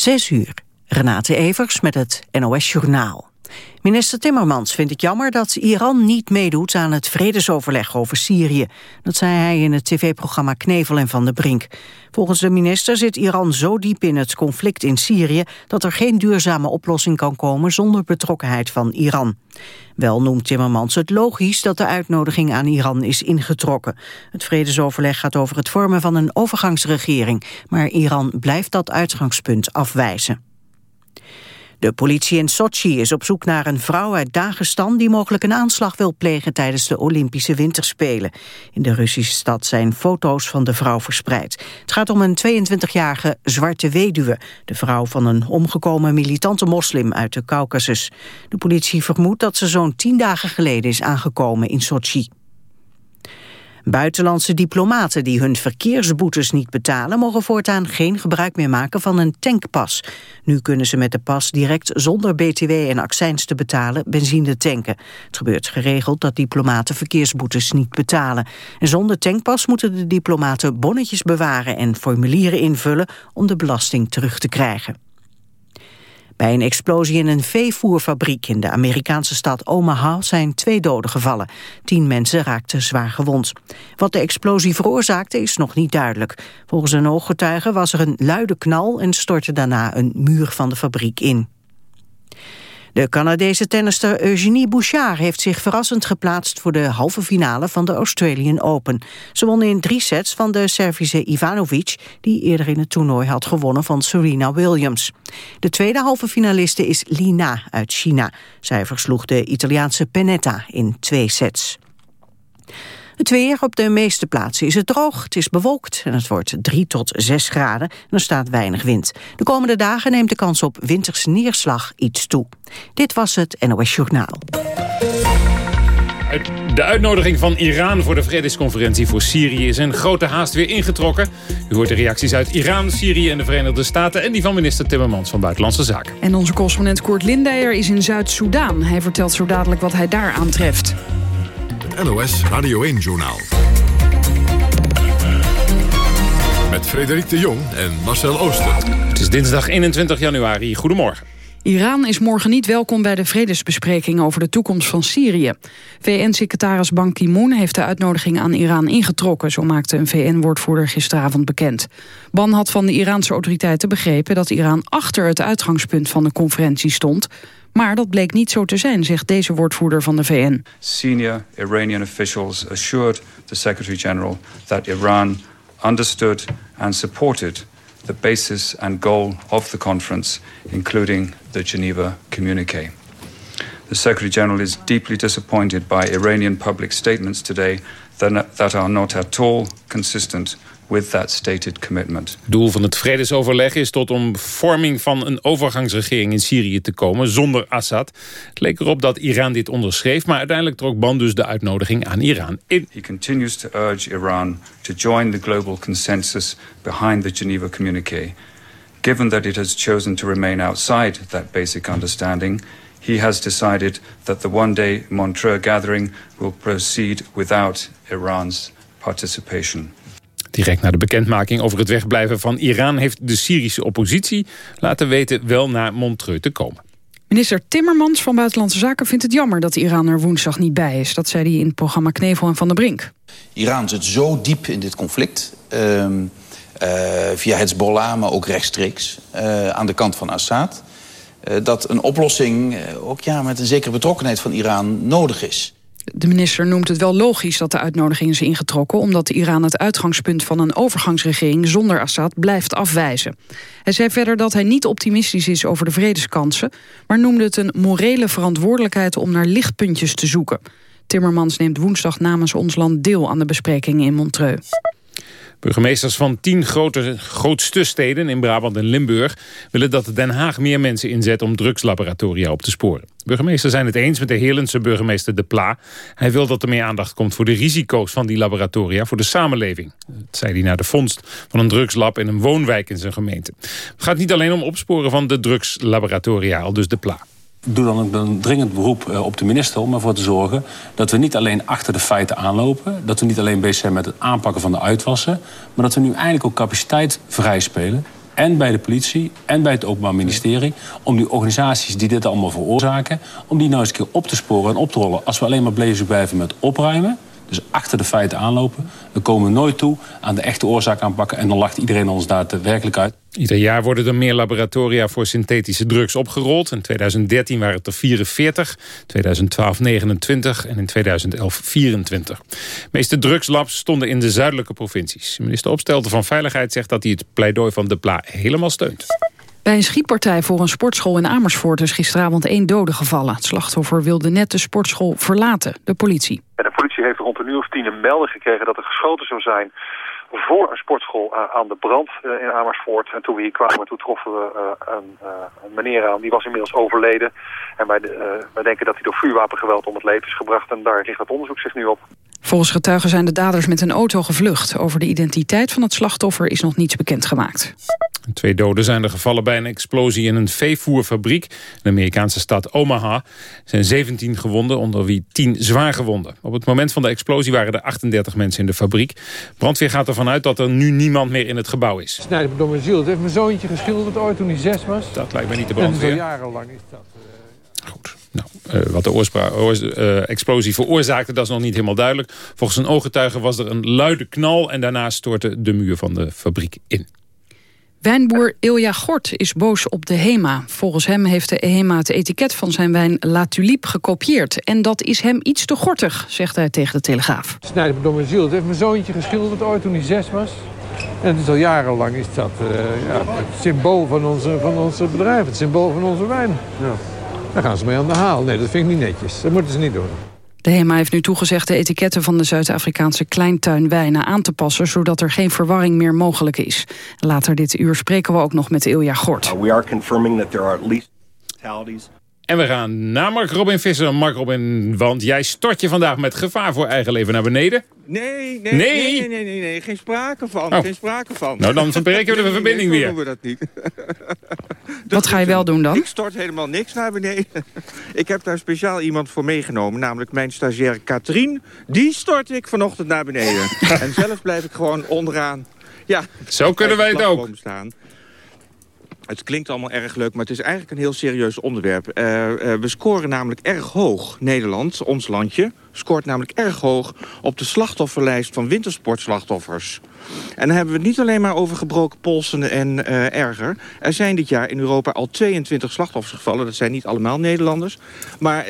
Zes uur. Renate Evers met het NOS Journaal. Minister Timmermans vindt het jammer dat Iran niet meedoet aan het vredesoverleg over Syrië. Dat zei hij in het tv-programma Knevel en Van de Brink. Volgens de minister zit Iran zo diep in het conflict in Syrië... dat er geen duurzame oplossing kan komen zonder betrokkenheid van Iran. Wel noemt Timmermans het logisch dat de uitnodiging aan Iran is ingetrokken. Het vredesoverleg gaat over het vormen van een overgangsregering... maar Iran blijft dat uitgangspunt afwijzen. De politie in Sochi is op zoek naar een vrouw uit Dagestan... die mogelijk een aanslag wil plegen tijdens de Olympische Winterspelen. In de Russische stad zijn foto's van de vrouw verspreid. Het gaat om een 22-jarige zwarte weduwe... de vrouw van een omgekomen militante moslim uit de Caucasus. De politie vermoedt dat ze zo'n tien dagen geleden is aangekomen in Sochi. Buitenlandse diplomaten die hun verkeersboetes niet betalen... mogen voortaan geen gebruik meer maken van een tankpas. Nu kunnen ze met de pas direct zonder btw en accijns te betalen benzine tanken. Het gebeurt geregeld dat diplomaten verkeersboetes niet betalen. En zonder tankpas moeten de diplomaten bonnetjes bewaren... en formulieren invullen om de belasting terug te krijgen. Bij een explosie in een veevoerfabriek in de Amerikaanse stad Omaha zijn twee doden gevallen. Tien mensen raakten zwaar gewond. Wat de explosie veroorzaakte is nog niet duidelijk. Volgens een ooggetuige was er een luide knal en stortte daarna een muur van de fabriek in. De Canadese tennister Eugenie Bouchard heeft zich verrassend geplaatst voor de halve finale van de Australian Open. Ze won in drie sets van de Servische Ivanovic, die eerder in het toernooi had gewonnen van Serena Williams. De tweede halve finaliste is Lina uit China. Zij versloeg de Italiaanse Pennetta in twee sets. Het weer op de meeste plaatsen is het droog, het is bewolkt en het wordt 3 tot 6 graden en er staat weinig wind. De komende dagen neemt de kans op winterse neerslag iets toe. Dit was het NOS Journaal. De uitnodiging van Iran voor de vredesconferentie voor Syrië is in grote haast weer ingetrokken. U hoort de reacties uit Iran, Syrië en de Verenigde Staten... en die van minister Timmermans van Buitenlandse Zaken. En onze correspondent Koert Lindeyer is in Zuid-Soedan. Hij vertelt zo dadelijk wat hij daar aantreft. NOS Radio 1-journaal. Met Frederik de Jong en Marcel Ooster. Het is dinsdag 21 januari. Goedemorgen. Iran is morgen niet welkom bij de vredesbesprekingen over de toekomst van Syrië. VN-secretaris Ban Ki-moon heeft de uitnodiging aan Iran ingetrokken, zo maakte een VN-woordvoerder gisteravond bekend. Ban had van de Iraanse autoriteiten begrepen dat Iran achter het uitgangspunt van de conferentie stond, maar dat bleek niet zo te zijn, zegt deze woordvoerder van de VN. Senior Iranian officials assured the Secretary-General that Iran understood and supported the basis and goal of the conference, including the Geneva Communique. The Secretary-General is deeply disappointed by Iranian public statements today that are not at all consistent with that stated commitment. Doel van het vredesoverleg is tot om vorming van een overgangsregering in Syrië te komen zonder Assad. Het leek erop dat Iran dit onderschreef, maar uiteindelijk trok Ban dus de uitnodiging aan Iran in. He continues to urge Iran to join the global consensus behind the Geneva Communique. Given that it has chosen to remain outside that basic understanding, he has decided that the one-day Montreux gathering will proceed without Iran's participation. Direct na de bekendmaking over het wegblijven van Iran... heeft de Syrische oppositie laten weten wel naar Montreux te komen. Minister Timmermans van Buitenlandse Zaken vindt het jammer dat Iran er woensdag niet bij is. Dat zei hij in het programma Knevel en Van der Brink. Iran zit zo diep in dit conflict, uh, uh, via Hezbollah, maar ook rechtstreeks, uh, aan de kant van Assad... Uh, dat een oplossing ook ja, met een zekere betrokkenheid van Iran nodig is. De minister noemt het wel logisch dat de uitnodiging is ingetrokken... omdat Iran het uitgangspunt van een overgangsregering zonder Assad blijft afwijzen. Hij zei verder dat hij niet optimistisch is over de vredeskansen... maar noemde het een morele verantwoordelijkheid om naar lichtpuntjes te zoeken. Timmermans neemt woensdag namens ons land deel aan de besprekingen in Montreux. Burgemeesters van tien grote, grootste steden in Brabant en Limburg... willen dat Den Haag meer mensen inzet om drugslaboratoria op te sporen. Burgemeesters zijn het eens met de Heerlandse burgemeester De Pla. Hij wil dat er meer aandacht komt voor de risico's van die laboratoria voor de samenleving. Dat zei hij naar de vondst van een drugslab in een woonwijk in zijn gemeente. Het gaat niet alleen om opsporen van de drugslaboratoria, al dus De Pla doe dan ook een dringend beroep eh, op de minister om ervoor te zorgen dat we niet alleen achter de feiten aanlopen, dat we niet alleen bezig zijn met het aanpakken van de uitwassen, maar dat we nu eindelijk ook capaciteit vrij spelen en bij de politie en bij het Openbaar Ministerie... om die organisaties die dit allemaal veroorzaken... om die nou eens een keer op te sporen en op te rollen. Als we alleen maar bezig blijven met opruimen... dus achter de feiten aanlopen... dan komen we nooit toe aan de echte oorzaak aanpakken... en dan lacht iedereen ons daar werkelijk uit. Ieder jaar worden er meer laboratoria voor synthetische drugs opgerold. In 2013 waren het er 44, 2012 29 en in 2011 24. De meeste drugslabs stonden in de zuidelijke provincies. Minister Opstelten van Veiligheid zegt dat hij het pleidooi van de PLA helemaal steunt. Bij een schietpartij voor een sportschool in Amersfoort is gisteravond één dode gevallen. Het slachtoffer wilde net de sportschool verlaten, de politie. Politie heeft rond een uur of tien een melding gekregen dat er geschoten zou zijn voor een sportschool uh, aan de brand uh, in Amersfoort. En toen we hier kwamen, toen troffen we uh, een, een, meneer aan. Die was inmiddels overleden. En wij, wij denken dat hij door vuurwapengeweld om het leven is gebracht. En daar richt het onderzoek zich nu op. Volgens getuigen zijn de daders met een auto gevlucht. Over de identiteit van het slachtoffer is nog niets bekendgemaakt. Twee doden zijn er gevallen bij een explosie in een veevoerfabriek. In de Amerikaanse stad Omaha er zijn 17 gewonden, onder wie 10 zwaar gewonden. Op het moment van de explosie waren er 38 mensen in de fabriek. Brandweer gaat ervan uit dat er nu niemand meer in het gebouw is. Snijd door mijn ziel. Het heeft mijn zoontje geschilderd ooit toen hij zes was. Dat lijkt mij niet de brandweer. En jarenlang is dat... Uh... Goed. Uh, wat de uh, explosie veroorzaakte, dat is nog niet helemaal duidelijk. Volgens een ooggetuige was er een luide knal... en daarna stortte de muur van de fabriek in. Wijnboer Ilja Gort is boos op de HEMA. Volgens hem heeft de HEMA het etiket van zijn wijn La Tulipe gekopieerd. En dat is hem iets te gortig, zegt hij tegen de Telegraaf. Snijdt me door mijn ziel. Het heeft mijn zoontje geschilderd ooit toen hij zes was. En het is al jarenlang is dat uh, ja, het symbool van onze, van onze bedrijf. Het symbool van onze wijn. Ja. Daar gaan ze mee aan de haal. Nee, dat vind ik niet netjes. Dat moeten ze niet doen. De HEMA heeft nu toegezegd de etiketten van de Zuid-Afrikaanse kleintuinwijnen aan te passen, zodat er geen verwarring meer mogelijk is. Later dit uur spreken we ook nog met Ilja Gort. Uh, we are confirming that there are at least fatalities. En we gaan naar Mark Robin Visser. Mark Robin, want jij stort je vandaag met gevaar voor eigen leven naar beneden. Nee, nee, nee, nee, nee, nee, nee. geen sprake van, oh. geen sprake van. Nou, dan verbreken we de verbinding nee, weer. doen we dat niet. Wat ga je wel doen dan? Ik stort helemaal niks naar beneden. ik heb daar speciaal iemand voor meegenomen, namelijk mijn stagiaire Katrien. Die stort ik vanochtend naar beneden. en zelf blijf ik gewoon onderaan. Ja, Zo kunnen wij het ook. Staan. Het klinkt allemaal erg leuk, maar het is eigenlijk een heel serieus onderwerp. Uh, uh, we scoren namelijk erg hoog, Nederland, ons landje... scoort namelijk erg hoog op de slachtofferlijst van wintersportslachtoffers. En dan hebben we het niet alleen maar over gebroken polsen en uh, erger. Er zijn dit jaar in Europa al 22 slachtoffers gevallen. Dat zijn niet allemaal Nederlanders. Maar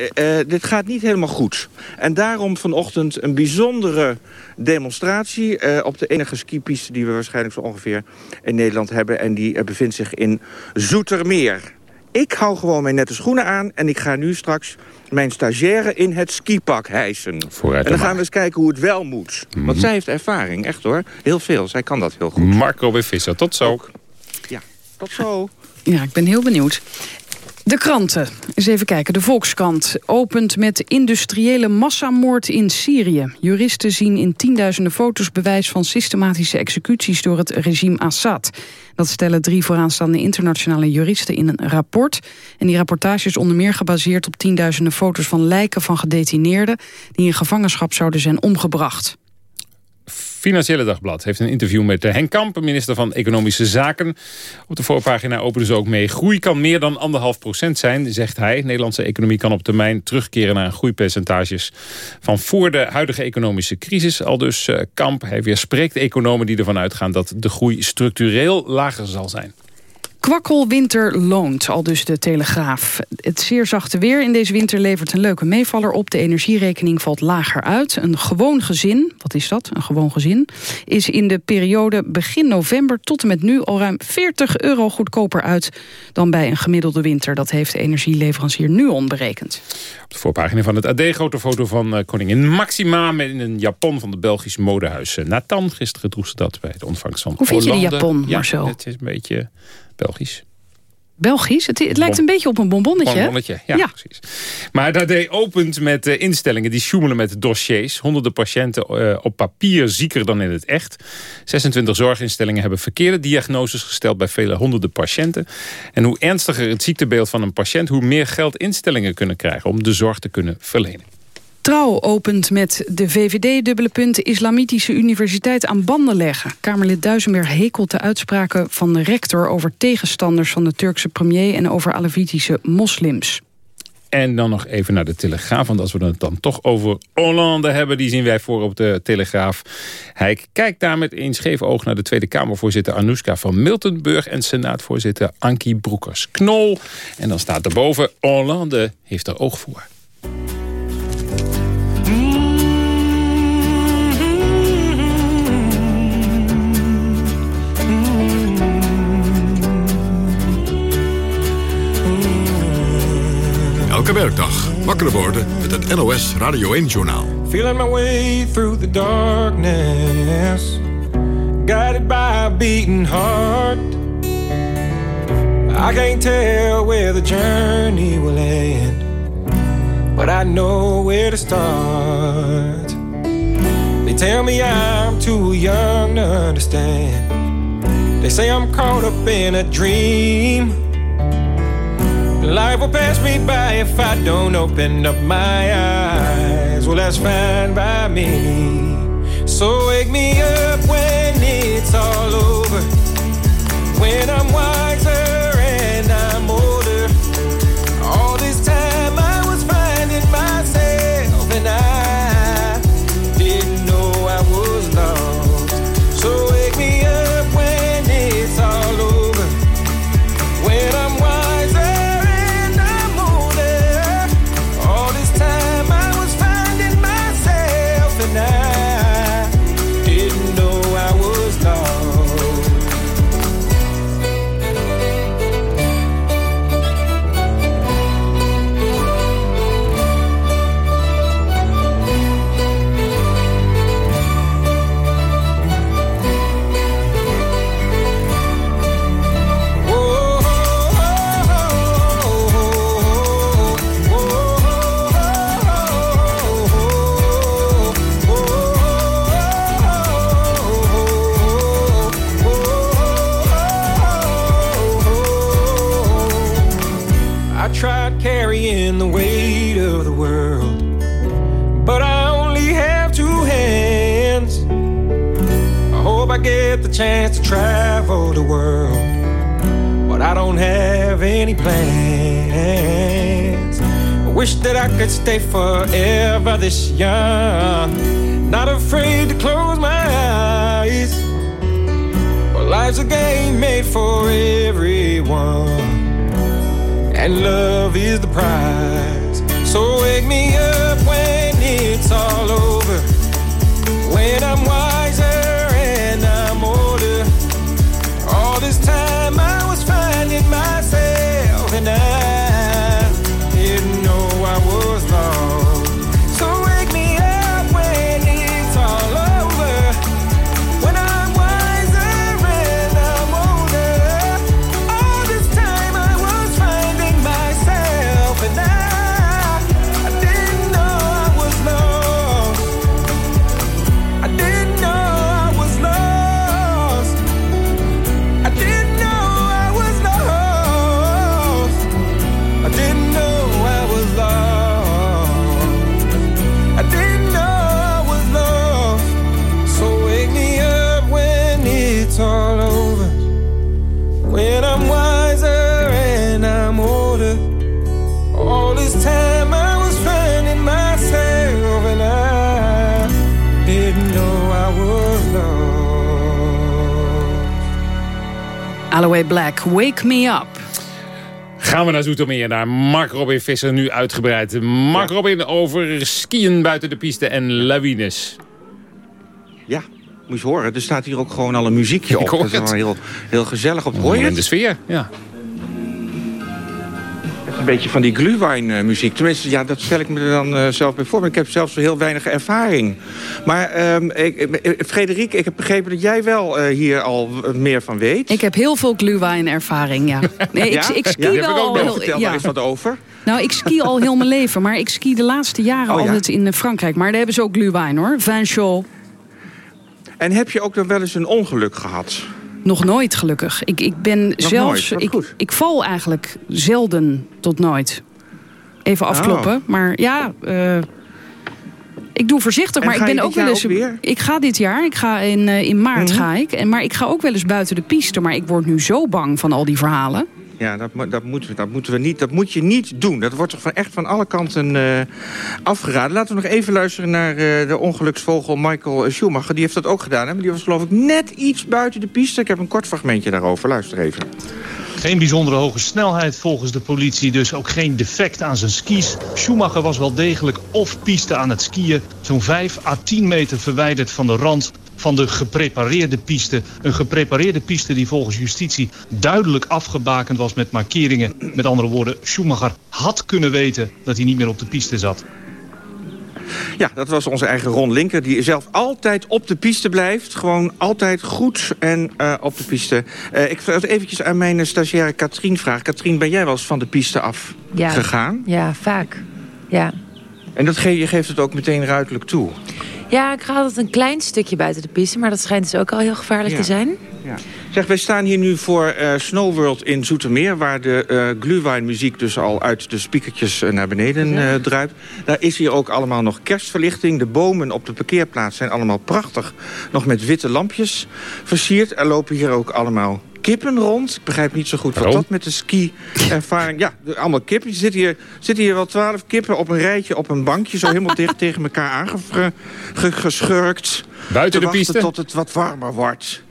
dit gaat niet helemaal goed. En daarom vanochtend een bijzondere demonstratie... op de enige skipiste die we waarschijnlijk zo ongeveer in Nederland hebben. En die bevindt zich in Zoetermeer. Ik hou gewoon mijn nette schoenen aan en ik ga nu straks mijn stagiaire in het skipak hijsen. Vooruit en dan gaan we eens kijken hoe het wel moet. Mm -hmm. Want zij heeft ervaring, echt hoor. Heel veel, zij kan dat heel goed. Marco B. Visser, tot zo. Ook. Ja, tot zo. Ja, ik ben heel benieuwd. De kranten. Eens even kijken. De Volkskrant opent met industriële massamoord in Syrië. Juristen zien in tienduizenden foto's bewijs van systematische executies door het regime Assad. Dat stellen drie vooraanstaande internationale juristen in een rapport. En die rapportage is onder meer gebaseerd op tienduizenden foto's van lijken van gedetineerden die in gevangenschap zouden zijn omgebracht. Financiële Dagblad heeft een interview met Henk Kamp, minister van Economische Zaken. Op de voorpagina openen ze ook mee. Groei kan meer dan anderhalf procent zijn, zegt hij. De Nederlandse economie kan op termijn terugkeren naar groeipercentages van voor de huidige economische crisis. Al dus uh, Kamp, hij weerspreekt economen die ervan uitgaan dat de groei structureel lager zal zijn. Kwakkelwinter loont, al dus de Telegraaf. Het zeer zachte weer in deze winter levert een leuke meevaller op. De energierekening valt lager uit. Een gewoon gezin, wat is dat, een gewoon gezin... is in de periode begin november tot en met nu... al ruim 40 euro goedkoper uit dan bij een gemiddelde winter. Dat heeft de energieleverancier Nuon berekend. Op de voorpagina van het AD grote foto van uh, koningin Maxima... met in een japon van het Belgisch modehuis uh, Nathan. Gisteren droeg ze dat bij de ontvangst van Hoe vind Hollande. je die japon, Marcel? Ja, het is een beetje... Belgisch. Belgisch? Het, het lijkt een beetje op een bonbonnetje. Bonbonnetje, ja, ja, precies. Maar dat deed opent met uh, instellingen die sjoemelen met dossiers. Honderden patiënten uh, op papier zieker dan in het echt. 26 zorginstellingen hebben verkeerde diagnoses gesteld... bij vele honderden patiënten. En hoe ernstiger het ziektebeeld van een patiënt... hoe meer geld instellingen kunnen krijgen om de zorg te kunnen verlenen. Trouw opent met de VVD dubbele punt Islamitische Universiteit aan banden leggen. Kamerlid Duisenberg hekelt de uitspraken van de rector over tegenstanders van de Turkse premier en over Alevitische moslims. En dan nog even naar de Telegraaf. Want als we het dan toch over Hollande hebben... die zien wij voor op de Telegraaf. Hij kijkt daar met een scheef oog naar de Tweede Kamervoorzitter Anouska van Miltenburg... en Senaatvoorzitter Ankie Broekers-Knol. En dan staat erboven... Hollande heeft er oog voor. Elke werkdag wakker worden met het NOS Radio 1-journaal. Feeling my way through the darkness. Guided by a beating heart. I can't tell where the journey will end But I know where to start. They tell me I'm too young to understand. They say I'm caught up in a dream Life will pass me by if I don't open up my eyes. Well, that's fine by me. So wake me up when it's all over. When I'm wiser. Any plans. I wish that I could stay forever this young, not afraid to close my eyes. But life's a game made for everyone, and love is the prize. So wake me up Wake Me Up. Gaan we naar Zoetermeer, naar Mark Robin Visser, nu uitgebreid. Mark Robin over skiën buiten de piste en lawines. Ja, moet je horen. Er staat hier ook gewoon al een muziekje op. Dat is wel heel, heel gezellig op. Hoor je In de sfeer, ja een beetje van die glühwein muziek. Tenminste, ja, dat stel ik me er dan uh, zelf bij voor. Maar ik heb zelfs heel weinig ervaring. Maar um, ik, Frederik, ik heb begrepen dat jij wel uh, hier al meer van weet. Ik heb heel veel glühwein ervaring, ja. Nee, ja? ik, ik ski ja, wel heb ik ook heel, nog. Vertel ja. daar eens wat over. Nou, ik ski al heel mijn leven. Maar ik ski de laatste jaren Oh, altijd in Frankrijk. Maar daar hebben ze ook glühwein, hoor. Vin chaud. En heb je ook dan wel eens een ongeluk gehad? Nog nooit, gelukkig. Ik, ik ben zelfs... ik, ik val eigenlijk zelden tot nooit. Even Oh. afkloppen. Maar ja, eh, Ik doe voorzichtig, maar ik ben ook wel eens. ook? Ik ga dit jaar, ik ga in, eh, in maart Mhm. ga ik. En, maar ik ga ook wel eens buiten de piste. Maar ik word nu zo bang van al die verhalen. Ja, dat, dat, moeten we, dat, moeten we niet, dat moet je niet doen. Dat wordt toch van, echt van alle kanten eh, afgeraden. Laten we nog even luisteren naar eh, de ongeluksvogel Michael Schumacher. Die heeft dat ook gedaan. Hè? Maar die was geloof ik net iets buiten de piste. Ik heb een kort fragmentje daarover. Luister even. Geen bijzondere hoge snelheid volgens de politie, dus ook geen defect aan zijn skis. Schumacher was wel degelijk off-piste aan het skiën. Zo'n 5 à 10 meter verwijderd van de rand van de geprepareerde piste. Een geprepareerde piste die volgens justitie duidelijk afgebakend was met markeringen. Met andere woorden, Schumacher had kunnen weten dat hij niet meer op de piste zat. Ja, dat was onze eigen Ron Linker. Die zelf altijd op de piste blijft. Gewoon altijd goed en eh, op de piste. Eh, ik wil eventjes aan mijn stagiaire Katrien vragen. Katrien, ben jij wel eens van de piste af Ja. gegaan? Ja, vaak. Ja. En dat ge je geeft het ook meteen ruidelijk toe. Ja, ik ga altijd een klein stukje buiten de piste... maar dat schijnt dus ook al heel gevaarlijk Ja. te zijn. Ja. Zeg, wij staan hier nu voor eh Snow World in Zoetermeer... waar de eh glühweinmuziek dus al uit de speakertjes eh, naar beneden druipt. Daar is hier ook allemaal nog kerstverlichting. De bomen op de parkeerplaats zijn allemaal prachtig. Nog met witte lampjes versierd. Er lopen hier ook allemaal kippen rond. Ik begrijp niet zo goed wat dat met de ski-ervaring... Ja, allemaal kippen. Er zitten hier, zitten hier wel twaalf kippen op een rijtje op een bankje... zo helemaal dicht tegen elkaar aangeschurkt. Buiten te de piste? tot het wat warmer wordt.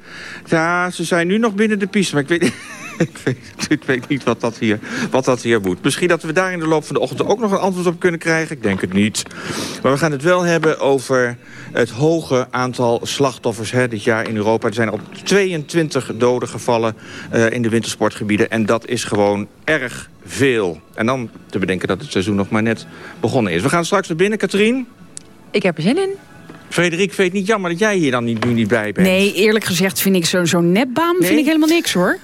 Ja, ze zijn nu nog binnen de piste, maar ik weet, ik weet, ik weet niet wat dat, hier, wat dat hier moet. Misschien dat we daar in de loop van de ochtend ook nog een antwoord op kunnen krijgen. Ik denk het niet. Maar we gaan het wel hebben over het hoge aantal slachtoffers hè, dit jaar in Europa. Er zijn al 22 doden gevallen eh, in de wintersportgebieden. En dat is gewoon erg veel. En dan te bedenken dat het seizoen nog maar net begonnen is. We gaan straks naar binnen, Katrien. Ik heb er zin in. Frederik, vind je het niet jammer dat jij hier dan niet, nu niet bij bent? Nee, eerlijk gezegd vind ik zo'n zo'n nepbaan Nee? vind ik helemaal niks hoor.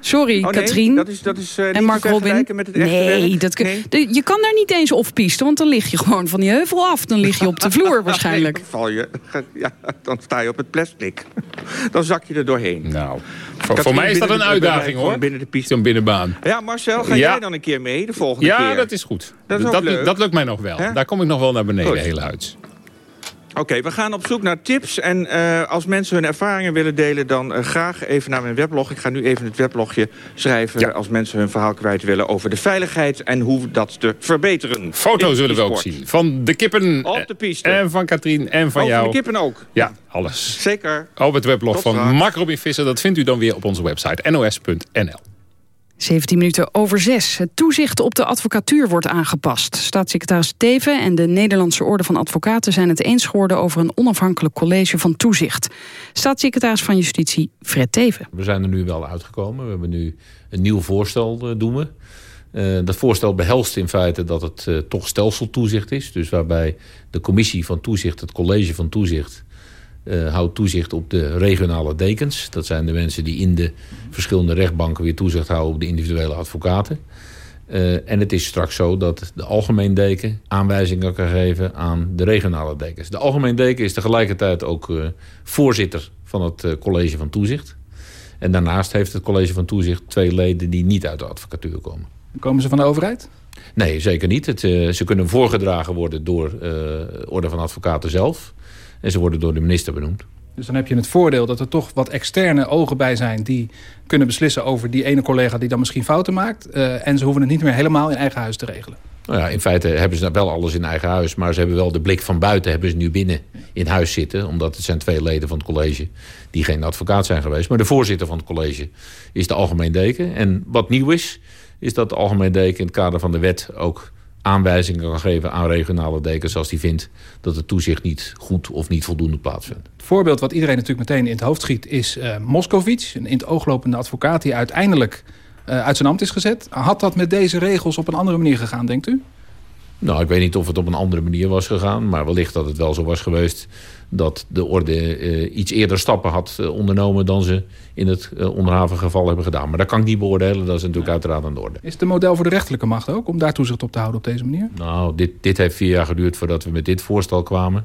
Sorry, Oh, nee, Katrien. dat is, dat is eh, niet en Mark te Robin. vergelijken met het echte nee, werk. dat kun, de- je kan daar niet eens off-piste, want dan lig je gewoon van die heuvel af. Dan lig je op de vloer waarschijnlijk. Nee, dan val je. Ja, dan sta je op het plastic. Dan zak je er doorheen. Nou, voor, voor mij is dat een uitdaging hoor. Binnen de piste. Zo'n binnenbaan. Ja, Marcel, ga Ja. jij dan een keer mee de volgende Ja, keer? dat is goed. Dat is ook dat, leuk. dat lukt mij nog wel. Daar kom ik nog wel naar beneden, Goed. heel huids. Oké, we gaan op zoek naar tips. En eh, als mensen hun ervaringen willen delen, dan eh, graag even naar mijn weblog. Ik ga nu even het weblogje schrijven als mensen hun verhaal kwijt willen... over de veiligheid en hoe dat te verbeteren. Foto's zullen we ook zien. Van de kippen. Op de piste. En van Katrien en van Oh, jou. van de kippen ook. Ja, alles. Zeker. Op het weblog Tot van straks. Mark Robin Visser. Dat vindt u dan weer op onze website nos.nl. 17 minuten over 6. Het toezicht op de advocatuur wordt aangepast. Staatssecretaris Teven en de Nederlandse Orde van Advocaten... zijn het eens geworden over een onafhankelijk college van toezicht. Staatssecretaris van Justitie Fred Teven. We zijn er nu wel uitgekomen. We hebben nu een nieuw voorstel, eh, doen. Eh, dat voorstel behelst in feite dat het eh, toch stelseltoezicht is. Dus waarbij de commissie van toezicht, het college van toezicht... eh, houdt toezicht op de regionale dekens. Dat zijn de mensen die in de verschillende rechtbanken weer toezicht houden op de individuele advocaten. Eh, en het is straks zo dat de algemeen deken aanwijzingen kan geven aan de regionale dekens. De algemeen deken is tegelijkertijd ook eh, voorzitter van het college van toezicht. En daarnaast heeft het college van toezicht twee leden die niet uit de advocatuur komen. Komen ze van de overheid? Nee, zeker niet. Het, ze kunnen voorgedragen worden door Orde van Advocaten zelf. En ze worden door de minister benoemd. Dus dan heb je het voordeel dat er toch wat externe ogen bij zijn... die kunnen beslissen over die ene collega die dan misschien fouten maakt. Eh, en ze hoeven het niet meer helemaal in eigen huis te regelen. Nou ja, in feite hebben ze wel alles in eigen huis. Maar ze hebben wel de blik van buiten hebben ze nu binnen in huis zitten. Omdat het zijn twee leden van het college die geen advocaat zijn geweest. Maar de voorzitter van het college is de algemeen deken. En wat nieuw is, is dat de algemeen deken in het kader van de wet ook aanwijzingen kan geven aan regionale dekens als die vindt dat het toezicht niet goed of niet voldoende plaatsvindt. Het voorbeeld wat iedereen natuurlijk meteen in het hoofd schiet... is eh Moscovic, een in het oog lopende advocaat... die uiteindelijk eh, uit zijn ambt is gezet. Had dat met deze regels op een andere manier gegaan, denkt u? Nou, ik weet niet of het op een andere manier was gegaan. Maar wellicht dat het wel zo was geweest dat de orde eh, iets eerder stappen had eh, ondernomen dan ze in het uh, onderhavige geval hebben gedaan. Maar dat kan ik niet beoordelen. Dat is natuurlijk uiteraard aan de orde. Is het een model voor de rechterlijke macht ook om daar toezicht op te houden op deze manier? Nou, dit, dit heeft vier jaar geduurd voordat we met dit voorstel kwamen.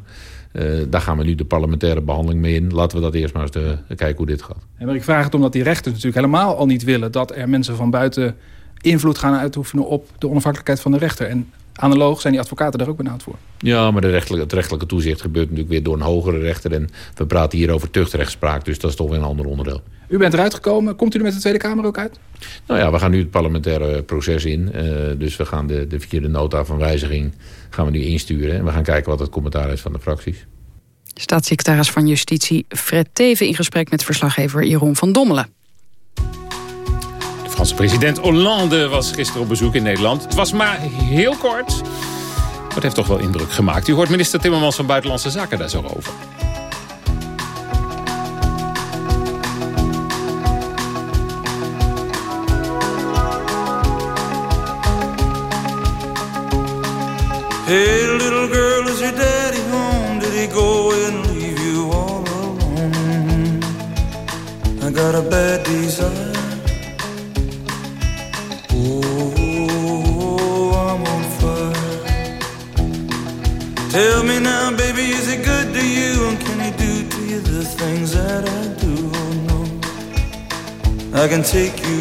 Uh, daar gaan we nu de parlementaire behandeling mee in. Laten we dat eerst maar eens de, kijken hoe dit gaat. En maar ik vraag het omdat die rechters natuurlijk helemaal al niet willen... dat er mensen van buiten invloed gaan uitoefenen op de onafhankelijkheid van de rechter. En Analoog zijn die advocaten daar ook benauwd voor. Ja, maar de rechtelijke, het rechtelijke toezicht gebeurt natuurlijk weer door een hogere rechter. En we praten hier over tuchtrechtspraak, dus dat is toch weer een ander onderdeel. U bent eruit gekomen. Komt u er met de Tweede Kamer ook uit? Nou ja, we gaan nu het parlementaire proces in. Uh, dus we gaan de, de vierde nota van wijziging gaan we nu insturen. En we gaan kijken wat het commentaar is van de fracties. Staatssecretaris van Justitie Fred Teven in gesprek met verslaggever Jeroen van Dommelen. President Hollande was gisteren op bezoek in Nederland. Het was maar heel kort, maar het heeft toch wel indruk gemaakt. U hoort minister Timmermans van Buitenlandse Zaken daar zo over. Hey little girl, is your daddy can take you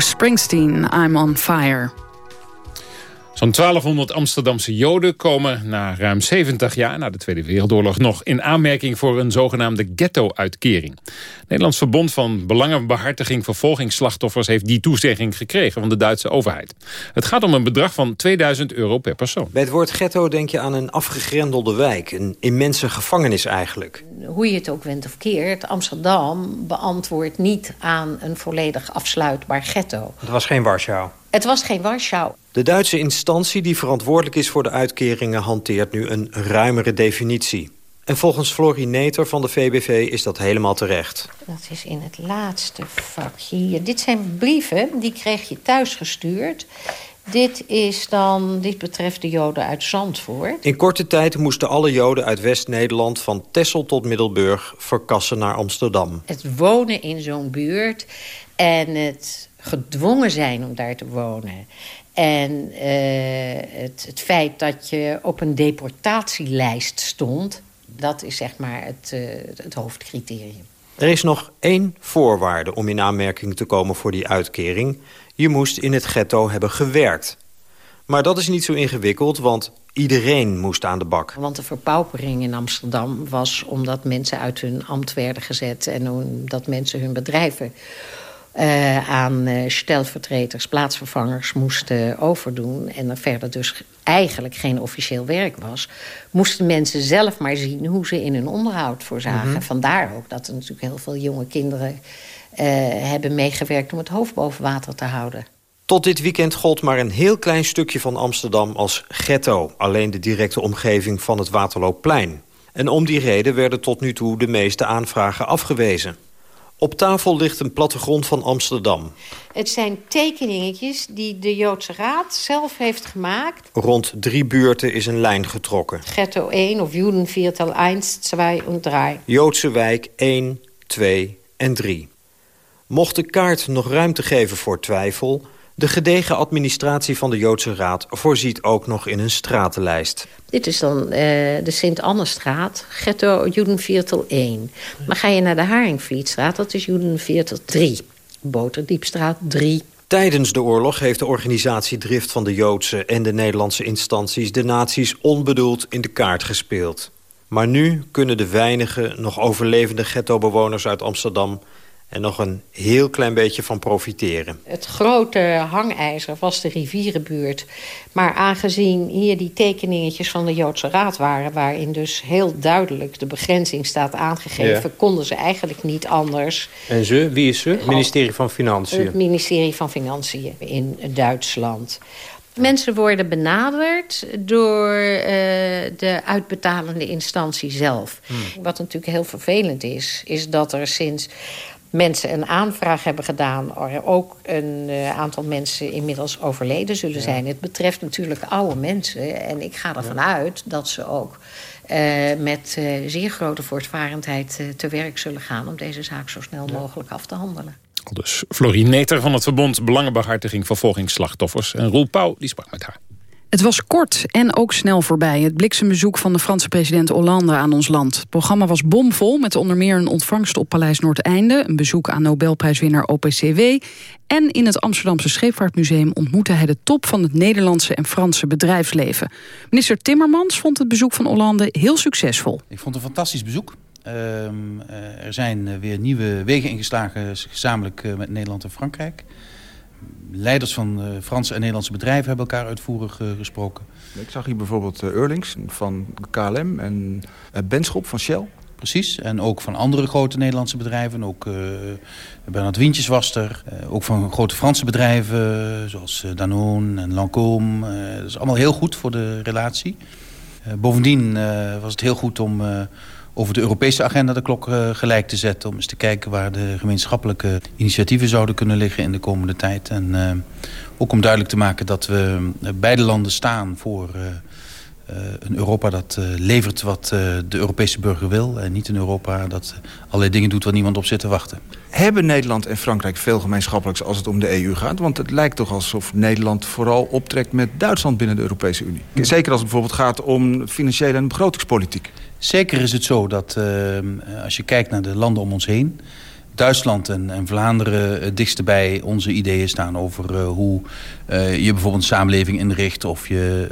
Springsteen, I'm on fire. Zo'n 1200 Amsterdamse Joden komen na ruim 70 jaar... na de Tweede Wereldoorlog nog in aanmerking voor een zogenaamde ghetto-uitkering. Nederlands Verbond van Belangenbehartiging Vervolgingsslachtoffers... heeft die toezegging gekregen van de Duitse overheid. Het gaat om een bedrag van 2000 euro per persoon. Bij het woord ghetto denk je aan een afgegrendelde wijk. Een immense gevangenis eigenlijk. Hoe je het ook went of keert, Amsterdam beantwoordt niet aan een volledig afsluitbaar ghetto. Het was geen Warschau. Het was geen Warschau. De Duitse instantie die verantwoordelijk is voor de uitkeringen... hanteert nu een ruimere definitie. En volgens Florie Neter van de VBV is dat helemaal terecht. Dat is in het laatste vakje hier. Dit zijn brieven, die kreeg je thuis gestuurd. Dit, is dan, dit betreft de Joden uit Zandvoort. In korte tijd moesten alle Joden uit West-Nederland... van Texel tot Middelburg verkassen naar Amsterdam. Het wonen in zo'n buurt en het gedwongen zijn om daar te wonen... En uh, het, het, feit dat je op een deportatielijst stond... dat is zeg maar het, uh, het hoofdcriterium. Er is nog één voorwaarde om in aanmerking te komen voor die uitkering. Je moest in het ghetto hebben gewerkt. Maar dat is niet zo ingewikkeld, want iedereen moest aan de bak. Want de verpaupering in Amsterdam was omdat mensen uit hun ambt werden gezet... en omdat mensen hun bedrijven uh, aan uh, stelvertreters, plaatsvervangers moesten overdoen... en er verder dus eigenlijk geen officieel werk was... moesten mensen zelf maar zien hoe ze in hun onderhoud voorzagen. Mm Vandaar ook dat er natuurlijk heel veel jonge kinderen uh, hebben meegewerkt... om het hoofd boven water te houden. Tot dit weekend gold maar een heel klein stukje van Amsterdam als ghetto. Alleen de directe omgeving van het Waterloopplein. En om die reden werden tot nu toe de meeste aanvragen afgewezen. Op tafel ligt een plattegrond van Amsterdam. Het zijn tekeningetjes die de Joodse Raad zelf heeft gemaakt. Rond drie buurten is een lijn getrokken. Ghetto 1 of Judenviertel 1, 2 en 3. Joodse wijk 1, 2 en 3. Mocht de kaart nog ruimte geven voor twijfel... de gedegen administratie van de Joodse Raad voorziet ook nog in een stratenlijst. Dit is dan uh, de Sint-Annestraat, ghetto Judenviertel 1. Maar ga je naar de Haringvlietstraat, dat is Judenviertel 3. Boterdiepstraat 3. Tijdens de oorlog heeft de organisatie Drift van de Joodse en de Nederlandse instanties de nazi's onbedoeld in de kaart gespeeld. Maar nu kunnen de weinige nog overlevende ghettobewoners uit Amsterdam en nog een heel klein beetje van profiteren. Het grote hangijzer was de rivierenbuurt. Maar aangezien hier die tekeningetjes van de Joodse Raad waren... waarin dus heel duidelijk de begrenzing staat aangegeven... konden ze eigenlijk niet anders. En ze? Wie is ze? Het ministerie van Financiën. Het ministerie van Financiën in Duitsland. Mensen worden benaderd door uh, de uitbetalende instantie zelf. Hmm. Wat natuurlijk heel vervelend is, is dat er sinds mensen een aanvraag hebben gedaan... er ook een uh, aantal mensen inmiddels overleden zullen zijn. Het betreft natuurlijk oude mensen. En ik ga ervan ja. uit dat ze ook uh, met uh, zeer grote voortvarendheid te werk zullen gaan... om deze zaak zo snel mogelijk af te handelen. Dus Florien Neter van het Verbond Belangenbehartiging Vervolgingsslachtoffers. En Roel Pauw die sprak met haar. Het was kort en ook snel voorbij. Het bliksembezoek van de Franse president Hollande aan ons land. Het programma was bomvol met onder meer een ontvangst op Paleis Noordeinde... een bezoek aan Nobelprijswinnaar OPCW... en in het Amsterdamse Scheepvaartmuseum ontmoette hij de top... van het Nederlandse en Franse bedrijfsleven. Minister Timmermans vond het bezoek van Hollande heel succesvol. Ik vond het een fantastisch bezoek. Uh, er zijn weer nieuwe wegen ingeslagen gezamenlijk uh, met Nederland en Frankrijk leiders van uh, Franse en Nederlandse bedrijven hebben elkaar uitvoerig uh, gesproken. Ik zag hier bijvoorbeeld uh, Eurlings van KLM en Benschop van Shell. Precies, en ook van andere grote Nederlandse bedrijven. Ook Bernard Wientjes was er. ook van grote Franse bedrijven zoals Danone en Lancôme. dat is allemaal heel goed voor de relatie. bovendien was het heel goed om over de Europese agenda de klok uh, gelijk te zetten. Om eens te kijken waar de gemeenschappelijke initiatieven zouden kunnen liggen in de komende tijd. En uh, ook om duidelijk te maken dat we uh, beide landen staan voor een Europa dat levert wat de Europese burger wil. En niet een Europa dat allerlei dingen doet waar niemand op zit te wachten. Hebben Nederland en Frankrijk veel gemeenschappelijks als het om de EU gaat? Want het lijkt toch alsof Nederland vooral optrekt met Duitsland binnen de Europese Unie. Zeker als het bijvoorbeeld gaat om financiële en begrotingspolitiek. Zeker is het zo dat uh, als je kijkt naar de landen om ons heen... Duitsland en, en Vlaanderen het dichtst bij onze ideeën staan... over uh, hoe uh, je bijvoorbeeld een samenleving inricht... of je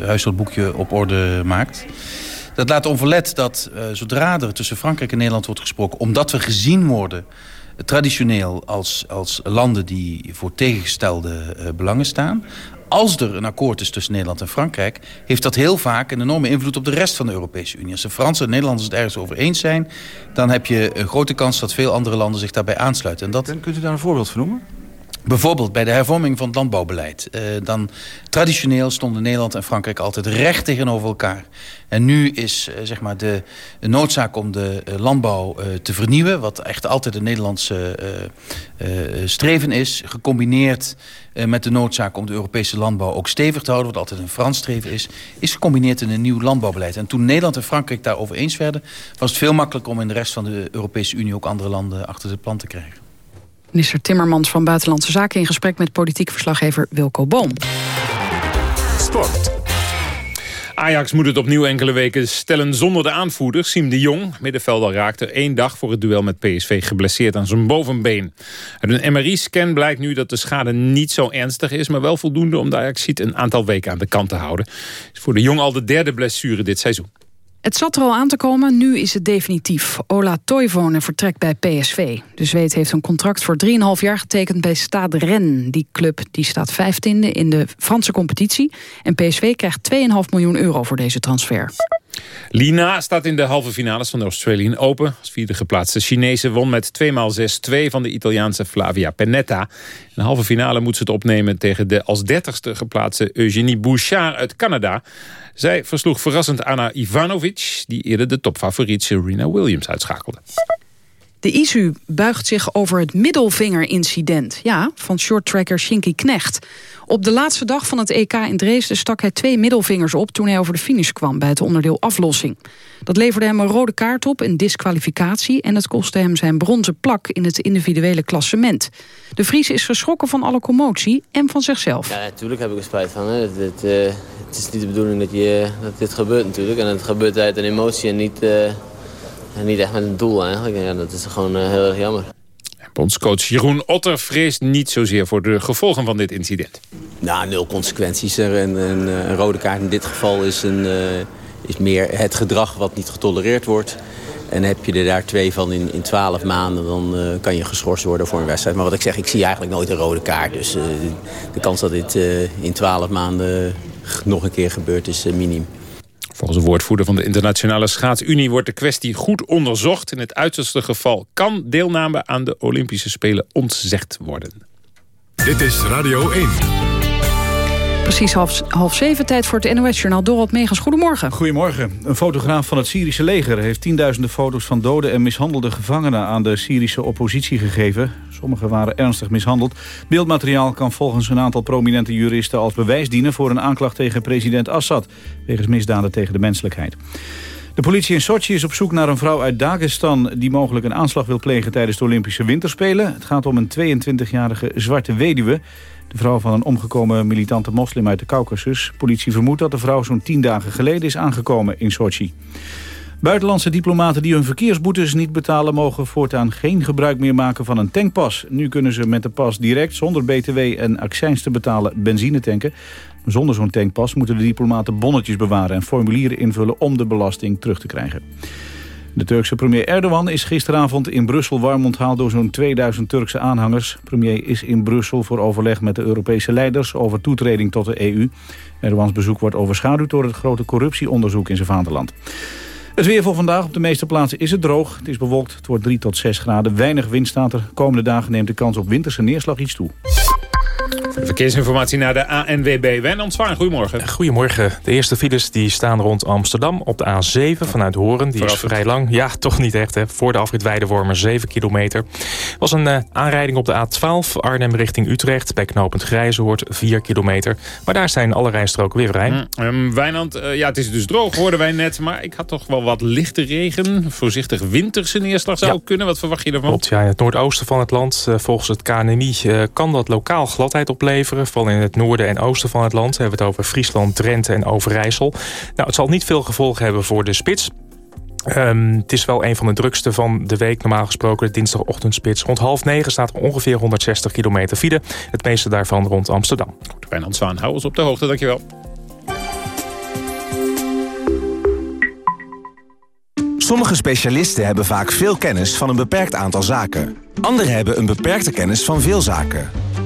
uh, huishoudboekje op orde maakt. Dat laat onverlet dat zodra er tussen Frankrijk en Nederland wordt gesproken... omdat we gezien worden traditioneel als, als landen die voor tegengestelde belangen staan als er een akkoord is tussen Nederland en Frankrijk... heeft dat heel vaak een enorme invloed op de rest van de Europese Unie. Als de Fransen en Nederlanders het ergens over eens zijn... dan heb je een grote kans dat veel andere landen zich daarbij aansluiten. En dat... Kunt u daar een voorbeeld van noemen? Bijvoorbeeld bij de hervorming van het landbouwbeleid. Uh, dan traditioneel stonden Nederland en Frankrijk altijd recht tegenover elkaar. En nu is uh, zeg maar de, noodzaak om de uh, landbouw te vernieuwen... wat echt altijd een Nederlandse streven is... gecombineerd met de noodzaak om de Europese landbouw ook stevig te houden... wat altijd een Frans streven is... is gecombineerd in een nieuw landbouwbeleid. En toen Nederland en Frankrijk daarover eens werden... was het veel makkelijker om in de rest van de Europese Unie... ook andere landen achter de plan te krijgen. Minister Timmermans van Buitenlandse Zaken... in gesprek met politiek verslaggever Wilco Boom. Sport. Ajax moet het opnieuw enkele weken stellen zonder de aanvoerder, Siem de Jong. Middenvelder raakte één dag voor het duel met PSV geblesseerd aan zijn bovenbeen. Uit een MRI-scan blijkt nu dat de schade niet zo ernstig is... maar wel voldoende om de Ajax een aantal weken aan de kant te houden. Is voor de Jong al de derde blessure dit seizoen. Het zat er al aan te komen, nu is het definitief. Ola Toivonen vertrekt bij PSV. De Zweed heeft een contract voor 3,5 jaar getekend bij Stade Rennes. Die club die staat vijftiende in de Franse competitie. En PSV krijgt 2,5 miljoen euro voor deze transfer. Lina staat in de halve finales van de Australian Open. Als vierde geplaatste Chinese won met 2x6-2 van de Italiaanse Flavia Pennetta. In de halve finale moet ze het opnemen tegen de als dertigste geplaatste Eugenie Bouchard uit Canada. Zij versloeg verrassend Anna Ivanovic, die eerder de topfavoriet Serena Williams uitschakelde. De ISU buigt zich over het middelvingerincident. Ja, van shorttracker Shinky Knecht. Op de laatste dag van het EK in Dresden stak hij twee middelvingers op... toen hij over de finish kwam bij het onderdeel aflossing. Dat leverde hem een rode kaart op, een disqualificatie... en het kostte hem zijn bronzen plak in het individuele klassement. De Vries is geschrokken van alle commotie en van zichzelf. Ja, natuurlijk heb ik er spijt van. Hè. Het, uh, het, is niet de bedoeling dat, je, dat dit gebeurt natuurlijk. En het gebeurt uit een emotie en niet, uh, en niet echt met een doel eigenlijk. Ja, dat is gewoon uh, heel erg jammer. Bondscoach Jeroen Otter vreest niet zozeer voor de gevolgen van dit incident. Nou, nul consequenties. Er een, een, een, rode kaart in dit geval is, een, uh, is meer het gedrag wat niet getolereerd wordt. En heb je er daar twee van in, in 12 maanden, dan uh, kan je geschorst worden voor een wedstrijd. Maar wat ik zeg, ik zie eigenlijk nooit een rode kaart. Dus uh, de kans dat dit in 12 maanden nog een keer gebeurt is minim. Volgens de woordvoerder van de Internationale Schaatsunie wordt de kwestie goed onderzocht. In het uiterste geval kan deelname aan de Olympische Spelen ontzegd worden. Dit is Radio 1. Precies half, zeven, tijd voor het NOS-journaal. Dorot Megens, goedemorgen. Goedemorgen. Een fotograaf van het Syrische leger... heeft tienduizenden foto's van dode en mishandelde gevangenen... aan de Syrische oppositie gegeven. Sommigen waren ernstig mishandeld. Beeldmateriaal kan volgens een aantal prominente juristen... als bewijs dienen voor een aanklacht tegen president Assad... wegens misdaden tegen de menselijkheid. De politie in Sochi is op zoek naar een vrouw uit Dagestan... die mogelijk een aanslag wil plegen tijdens de Olympische Winterspelen. Het gaat om een 22-jarige zwarte weduwe... De vrouw van een omgekomen militante moslim uit de Caucasus. Politie vermoedt dat de vrouw zo'n tien dagen geleden is aangekomen in Sochi. Buitenlandse diplomaten die hun verkeersboetes niet betalen... mogen voortaan geen gebruik meer maken van een tankpas. Nu kunnen ze met de pas direct, zonder btw en accijns te betalen, benzine tanken. Zonder zo'n tankpas moeten de diplomaten bonnetjes bewaren... en formulieren invullen om de belasting terug te krijgen. De Turkse premier Erdogan is gisteravond in Brussel warm onthaald door zo'n 2000 Turkse aanhangers. Premier is in Brussel voor overleg met de Europese leiders over toetreding tot de EU. Erdogans bezoek wordt overschaduwd door het grote corruptieonderzoek in zijn vaderland. Het weer voor vandaag op de meeste plaatsen is het droog. Het is bewolkt, het wordt 3 tot 6 graden. Weinig wind staat er. Komende dagen neemt de kans op winterse neerslag iets toe. Verkeersinformatie naar de ANWB. Wijnand Zwaan, goedemorgen. Goedemorgen. De eerste files die staan rond Amsterdam op de A7 vanuit Horen. Die is vrij lang. Ja, toch niet echt. Hè. Voor de afrit Weidewormer 7 kilometer. was een uh, aanrijding op de A12 Arnhem richting Utrecht. Bij knooppunt Grijzenhoort 4 kilometer. Maar daar zijn alle rijstroken weer vrij. Mm, um, Wijnand, uh, ja, het is dus droog, hoorden wij net. Maar ik had toch wel wat lichte regen. Voorzichtig winterse neerslag zou Ja. kunnen. Wat verwacht je ervan? Klopt, ja, in het noordoosten van het land, eh, volgens het KNMI, eh, kan dat lokaal gladheid opleveren. Vooral in het noorden en oosten van het land. We hebben het over Friesland, Drenthe en Overijssel. Nou, het zal niet veel gevolgen hebben voor de spits. Ehm, het is wel een van de drukste van de week, normaal gesproken de dinsdagochtendspits. Rond half negen staat er ongeveer 160 kilometer file. Het meeste daarvan rond Amsterdam. Goed, Wijnand Zwaan, hou ons op de hoogte, dankjewel. Sommige specialisten hebben vaak veel kennis van een beperkt aantal zaken. Anderen hebben een beperkte kennis van veel zaken.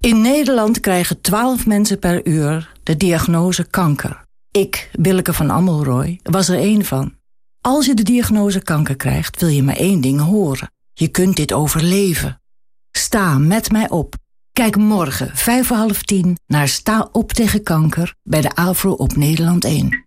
In Nederland krijgen 12 mensen per uur de diagnose kanker. Ik, Willeke van Ammelrooy, was er één van. Als je de diagnose kanker krijgt, wil je maar één ding horen. Je kunt dit overleven. Sta met mij op. Kijk morgen, vijf voor half tien, naar Sta op tegen kanker... bij de AVRO op Nederland 1.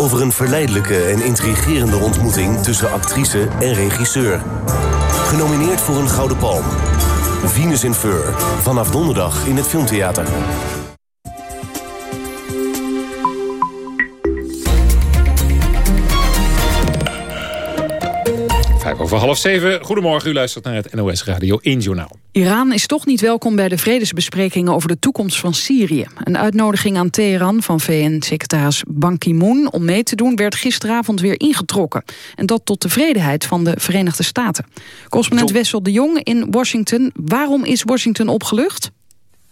Over een verleidelijke en intrigerende ontmoeting tussen actrice en regisseur. Genomineerd voor een Gouden Palm. Venus in Fur. Vanaf donderdag in het Filmtheater. Over half zeven. Goedemorgen, u luistert naar het NOS Radio 1 Journaal. Iran is toch niet welkom bij de vredesbesprekingen over de toekomst van Syrië. Een uitnodiging aan Teheran van VN-secretaris Ban Ki-moon om mee te doen werd gisteravond weer ingetrokken. En dat tot tevredenheid van de Verenigde Staten. Correspondent Wessel de Jong in Washington. Waarom is Washington opgelucht?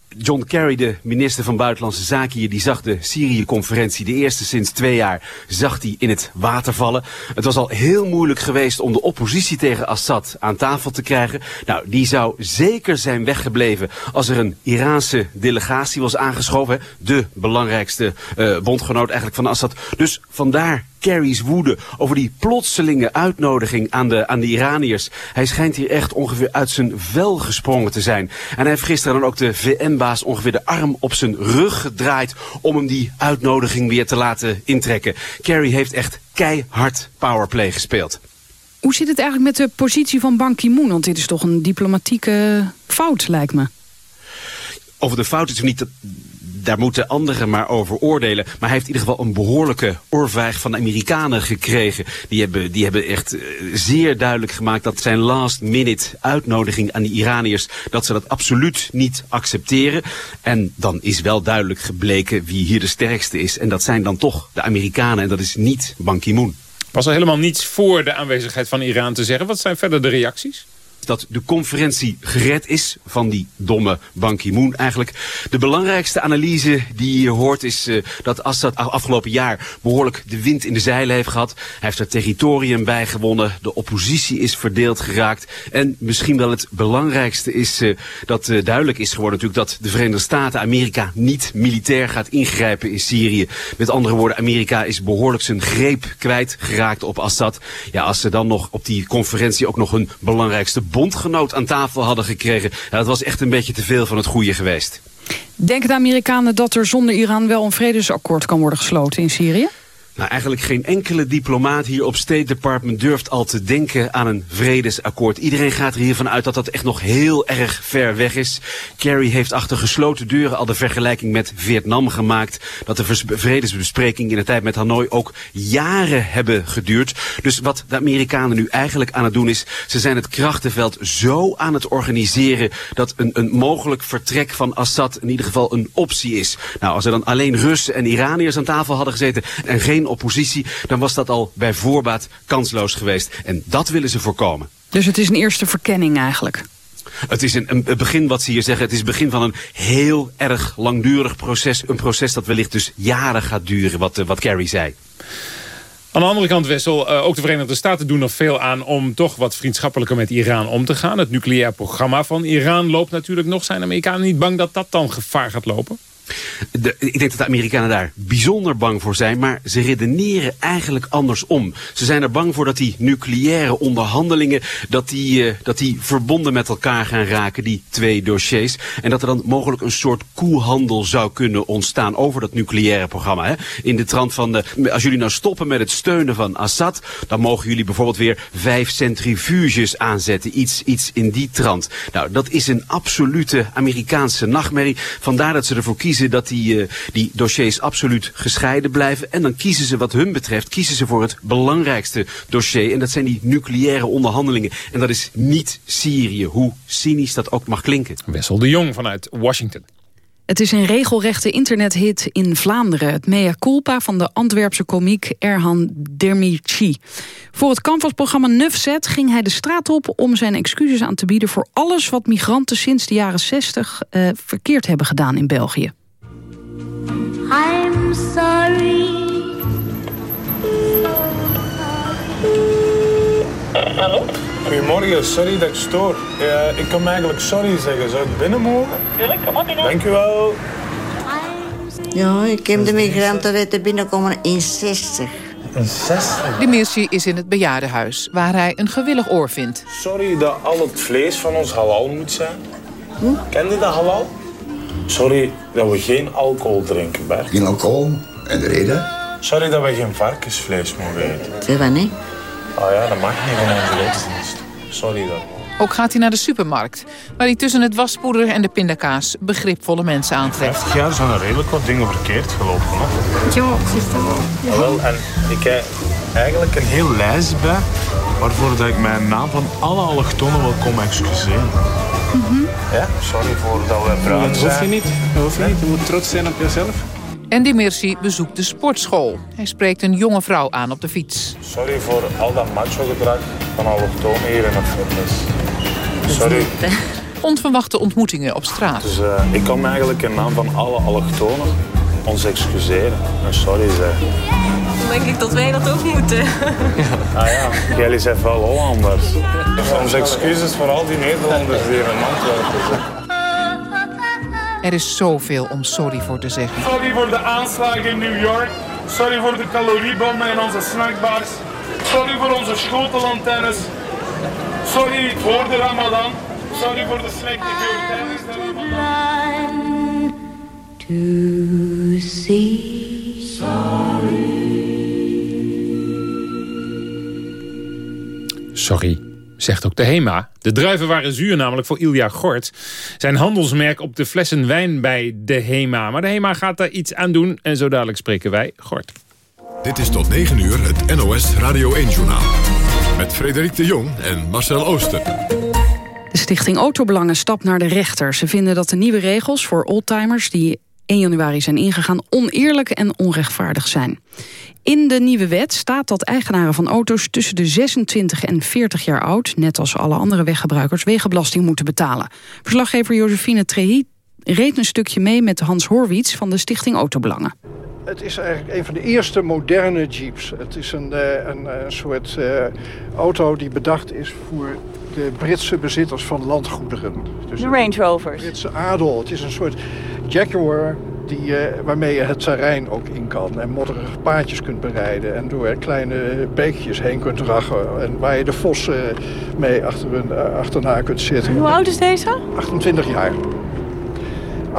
John Kerry, de minister van Buitenlandse Zaken hier, die zag de Syrië-conferentie, de eerste sinds twee jaar, zag hij in het water vallen. Het was al heel moeilijk geweest om de oppositie tegen Assad aan tafel te krijgen. Nou, die zou zeker zijn weggebleven als er een Iraanse delegatie was aangeschoven. De belangrijkste uh, bondgenoot eigenlijk van Assad. Dus vandaar Kerry's woede over die plotselinge uitnodiging aan de, aan de Iraniërs. Hij schijnt hier echt ongeveer uit zijn vel gesprongen te zijn. En hij heeft gisteren dan ook de VN-baas ongeveer de arm op zijn rug gedraaid om hem die uitnodiging weer te laten intrekken. Kerry heeft echt keihard powerplay gespeeld. Hoe zit het eigenlijk met de positie van Ban Ki-moon? Want dit is toch een diplomatieke fout, lijkt me. Over de fout is niet... Dat daar moeten anderen maar over oordelen. Maar hij heeft in ieder geval een behoorlijke oorvijg van de Amerikanen gekregen. Die hebben, die hebben echt uh, zeer duidelijk gemaakt dat zijn last minute uitnodiging aan de Iraniërs, dat ze dat absoluut niet accepteren. En dan is wel duidelijk gebleken wie hier de sterkste is. En dat zijn dan toch de Amerikanen en dat is niet Ban Ki-moon. Was er helemaal niets voor de aanwezigheid van Iran te zeggen? Wat zijn verder de reacties? Dat de conferentie gered is van die domme Ban Ki-moon eigenlijk. De belangrijkste analyse die je hoort is uh, dat Assad afgelopen jaar behoorlijk de wind in de zeilen heeft gehad. Hij heeft er territorium bij gewonnen. De oppositie is verdeeld geraakt. En misschien wel het belangrijkste is uh, dat uh, duidelijk is geworden natuurlijk dat de Verenigde Staten Amerika niet militair gaat ingrijpen in Syrië. Met andere woorden, Amerika is behoorlijk zijn greep kwijtgeraakt op Assad. Ja, als ze dan nog op die conferentie ook nog hun belangrijkste bondgenoot aan tafel hadden gekregen. Dat was echt een beetje te veel van het goede geweest. Denken de Amerikanen dat er zonder Iran wel een vredesakkoord kan worden gesloten in Syrië? Nou, eigenlijk geen enkele diplomaat hier op State Department durft al te denken aan een vredesakkoord. Iedereen gaat er hiervan uit dat dat echt nog heel erg ver weg is. Kerry heeft achter gesloten deuren al de vergelijking met Vietnam gemaakt. Dat de vredesbesprekingen in de tijd met Hanoi ook jaren hebben geduurd. Dus wat de Amerikanen nu eigenlijk aan het doen is, ze zijn het krachtenveld zo aan het organiseren dat een, een mogelijk vertrek van Assad in ieder geval een optie is. Nou, als er dan alleen Russen en Iraniërs aan tafel hadden gezeten en geen oppositie, dan was dat al bij voorbaat kansloos geweest. En dat willen ze voorkomen. Dus het is een eerste verkenning eigenlijk? Het is een, een, begin wat ze hier zeggen. Het is het begin van een heel erg langdurig proces. Een proces dat wellicht dus jaren gaat duren, wat, wat Kerry zei. Aan de andere kant, Wessel, ook de Verenigde Staten doen er veel aan... om toch wat vriendschappelijker met Iran om te gaan. Het nucleair programma van Iran loopt natuurlijk nog. Zijn Amerikanen niet bang dat dat dan gevaar gaat lopen? Ik denk dat de Amerikanen daar bijzonder bang voor zijn, maar ze redeneren eigenlijk andersom. Ze zijn er bang voor dat die nucleaire onderhandelingen, dat die, uh, dat die verbonden met elkaar gaan raken, die twee dossiers. En dat er dan mogelijk een soort koehandel zou kunnen ontstaan over dat nucleaire programma. Hè? In de trant van, de, als jullie nou stoppen met het steunen van Assad, dan mogen jullie bijvoorbeeld weer vijf centrifuges aanzetten. Iets, iets in die trant. Nou, dat is een absolute Amerikaanse nachtmerrie. Vandaar dat ze ervoor kiezen dat die, uh, die dossiers absoluut gescheiden blijven. En dan kiezen ze wat hun betreft, kiezen ze voor het belangrijkste dossier. En dat zijn die nucleaire onderhandelingen. En dat is niet Syrië, hoe cynisch dat ook mag klinken. Wessel de Jong vanuit Washington. Het is een regelrechte internethit in Vlaanderen. Het mea culpa van de Antwerpse komiek Erhan Dermici. Voor het canvasprogramma Nufzet ging hij de straat op... om zijn excuses aan te bieden voor alles wat migranten sinds de jaren 60 uh, verkeerd hebben gedaan in België. I'm sorry. Hallo? Goedemorgen, sorry dat ik stoor. Uh, ik kan eigenlijk sorry zeggen. Zou ik binnen mogen? Tuurlijk, kom maar binnen. Dank u wel. Ja, ik heb de migrantenwetten binnenkomen in 60. In 60? Dimirsi is in het bejaardenhuis, waar hij een gewillig oor vindt. Sorry dat al het vlees van ons halal moet zijn. Hm? Ken je dat halal? Sorry dat we geen alcohol drinken, Bert. Geen alcohol? En de reden? Sorry dat we geen varkensvlees mogen eten. Zeg wat, nee? Oh ja, dat mag niet van onze godsdienst. Sorry dat. Ook gaat hij naar de supermarkt, waar hij tussen het waspoeder en de pindakaas begripvolle mensen aantreft. 50 jaar zijn er redelijk wat dingen verkeerd gelopen. Hè? Ja, precies Ja, wel, en ik heb eigenlijk een heel lijst bij waarvoor dat ik mijn naam van alle allochtonen wil komen excuseren. Ja, sorry voor dat we bruin Dat hoef je niet. Dat hoef je niet. Je moet trots zijn op jezelf. En Dimirsi bezoekt de sportschool. Hij spreekt een jonge vrouw aan op de fiets. Sorry voor al dat macho-gedrag van allochtonen hier in het fitness. Sorry. Onverwachte ontmoetingen op straat. Dus eh, ik kom eigenlijk in naam van alle allochtonen ons excuseren. En sorry zeg. Dan denk ik dat wij dat ook moeten. Ah ja, jullie zijn wel Hollanders. Onze excuses voor al die Nederlanders die hier in Antwerpen zijn. Er is zoveel om sorry voor te zeggen. Sorry voor de aanslagen in New York. Sorry voor de caloriebommen in onze snackbars. Sorry voor onze schotellantennes. Sorry voor de Ramadan. Sorry voor de slechte geur tijdens de Ramadan. To see. Sorry, zegt ook de HEMA. De druiven waren zuur namelijk voor Ilja Gort. Zijn handelsmerk op de flessen wijn bij de HEMA. Maar de HEMA gaat daar iets aan doen en zo dadelijk spreken wij Gort. Dit is tot 9 uur het NOS Radio 1-journaal. Met Frederik de Jong en Marcel Ooster. De stichting Autobelangen stapt naar de rechter. Ze vinden dat de nieuwe regels voor oldtimers die 1 januari zijn ingegaan... oneerlijk en onrechtvaardig zijn. In de nieuwe wet staat dat eigenaren van auto's tussen de 26 en 40 jaar oud... net als alle andere weggebruikers, wegenbelasting moeten betalen. Verslaggever Josephine Trehi reed een stukje mee met Hans Horwitz van de stichting Autobelangen. Het is eigenlijk een van de eerste moderne jeeps. Het is een, eh, een, een soort eh, auto die bedacht is voor de Britse bezitters van landgoederen. Dus De Range Rovers. Britse adel. Het is een soort Jaguar die, eh, waarmee je het terrein ook in kan. En modderige paadjes kunt berijden. En door kleine beekjes heen kunt rachen. En waar je de vossen mee achter hun, eh, achterna kunt zitten. Hoe oud is deze? 28 jaar.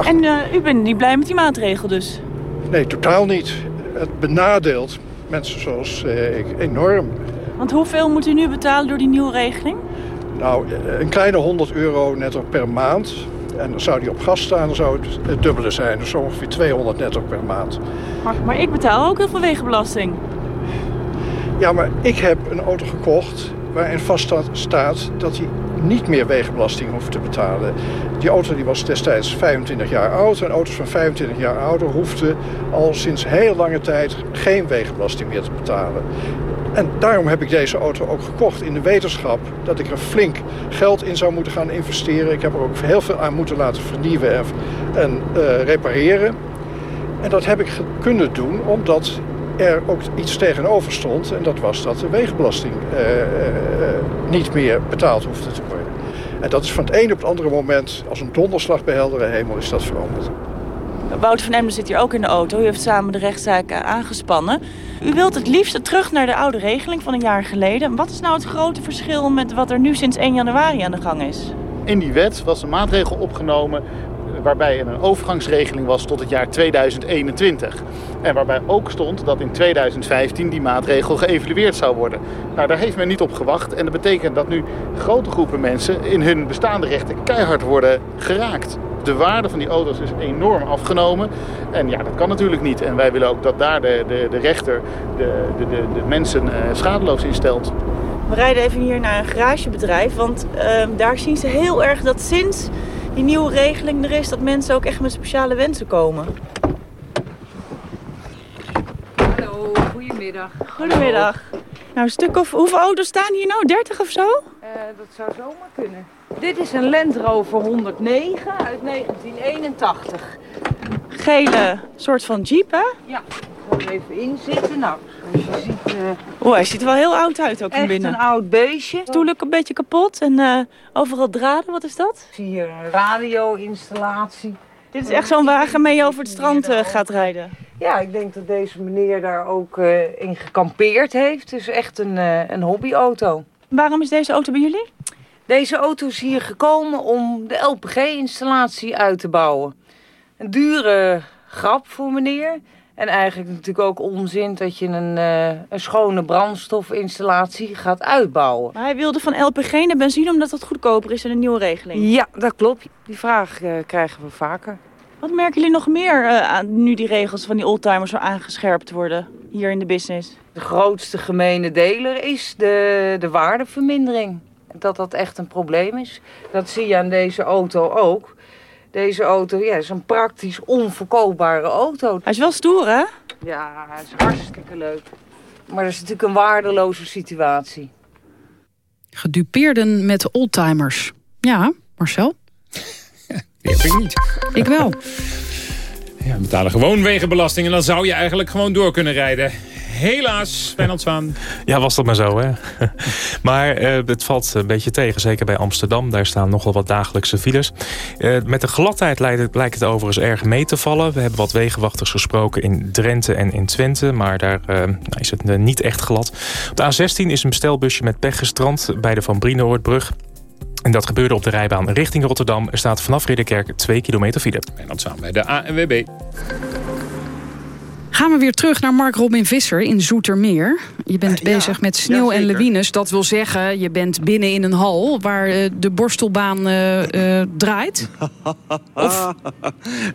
En eh, u bent niet blij met die maatregel dus? Nee, totaal niet. Het benadeelt mensen zoals ik enorm. Want hoeveel moet u nu betalen door die nieuwe regeling? Nou, een kleine 100 euro netto per maand. En dan zou die op gas staan, dan zou het het dubbele zijn. Dus ongeveer 200 netto per maand. Maar, maar ik betaal ook heel veel wegenbelasting. Ja, maar ik heb een auto gekocht waarin vast staat- staat dat hij niet meer wegenbelasting hoeft te betalen. Die auto die was destijds 25 jaar oud. En auto's van 25 jaar ouder hoefden al sinds heel lange tijd geen wegenbelasting meer te betalen. En daarom heb ik deze auto ook gekocht in de wetenschap dat ik er flink geld in zou moeten gaan investeren. Ik heb er ook heel veel aan moeten laten vernieuwen en, eh, repareren. En dat heb ik kunnen doen omdat er ook iets tegenover stond. En dat was dat de wegenbelasting eh, eh, niet meer betaald hoefde te worden. En dat is van het ene op het andere moment, als een donderslag bij heldere hemel, is dat veranderd. Wouter van Emden zit hier ook in de auto. U heeft samen de rechtszaak eh, aangespannen. U wilt het liefst terug naar de oude regeling van een jaar geleden. Wat is nou het grote verschil met wat er nu sinds 1 januari aan de gang is? In die wet was een maatregel opgenomen waarbij er een overgangsregeling was tot het jaar 2021. En waarbij ook stond dat in 2015 die maatregel geëvalueerd zou worden. Nou, daar heeft men niet op gewacht. En dat betekent dat nu grote groepen mensen in hun bestaande rechten keihard worden geraakt. De waarde van die auto's is enorm afgenomen. En ja, dat kan natuurlijk niet. En wij willen ook dat daar de, de, de rechter de, de, de, mensen eh, schadeloos in stelt. We rijden even hier naar een garagebedrijf. Want ehm, daar zien ze heel erg dat sinds die nieuwe regeling er is... dat mensen ook echt met speciale wensen komen. Hallo, goedemiddag. Goedemiddag. Nou, een stuk of... Hoeveel auto's staan hier nou? 30 of zo? Eh, dat zou zomaar kunnen. Dit is een Land Rover 109 uit 1981. Gele soort van jeep, hè? Ja, even in zitten. Nou, zoals je ziet... eh, Oh, hij ziet er wel heel oud uit ook van Echt binnen. een oud beestje. Stoel ook een beetje kapot en eh, overal draden. Wat is dat? Ik zie hier een radio-installatie. Dit is echt zo'n wagen mee over het strand uh, gaat rijden. Ja, ik denk dat deze meneer daar ook in gekampeerd heeft. Het is echt een, een hobbyauto. Waarom is deze auto bij jullie? Deze auto is hier gekomen om de LPG-installatie uit te bouwen. Een dure grap voor meneer. En eigenlijk natuurlijk ook onzin dat je een, uh, een schone brandstofinstallatie gaat uitbouwen. Maar hij wilde van LPG naar benzine omdat dat goedkoper is in een nieuwe regeling. Ja, dat klopt. Die vraag uh, krijgen we vaker. Wat merken jullie nog meer uh, aan, nu die regels van die oldtimers zo aangescherpt worden hier in de business? De grootste gemene deler is de, de waardevermindering. Dat dat echt een probleem is. Dat zie je aan deze auto ook. Deze auto ja, is een praktisch onverkoopbare auto. Hij is wel stoer, hè? Ja, hij is hartstikke leuk. Maar dat is natuurlijk een waardeloze situatie. Gedupeerden met oldtimers. Ja, Marcel? Die heb ik niet. Ik wel. Ja, we betalen gewoon wegenbelasting en dan zou je eigenlijk gewoon door kunnen rijden. Helaas, Wijnand Zwaan. Ja, was dat maar zo, hè? maar uh, het valt een beetje tegen, zeker bij Amsterdam. Daar staan nogal wat dagelijkse files. Uh, met de gladheid lijkt het, lijkt het overigens erg mee te vallen. We hebben wat wegenwachters gesproken in Drenthe en in Twente. Maar daar uh, is het niet echt glad. Op de A16 is een bestelbusje met pech gestrand bij de Van Brienoordbrug. En dat gebeurde op de rijbaan richting Rotterdam. Er staat vanaf Ridderkerk 2 kilometer file. En dat samen bij de ANWB. Gaan we weer terug naar Mark Robin Visser in Zoetermeer. Je bent ja, bezig met sneeuw ja, en lawines. Dat wil zeggen, je bent binnen in een hal waar uh, de borstelbaan uh, uh, draait. of...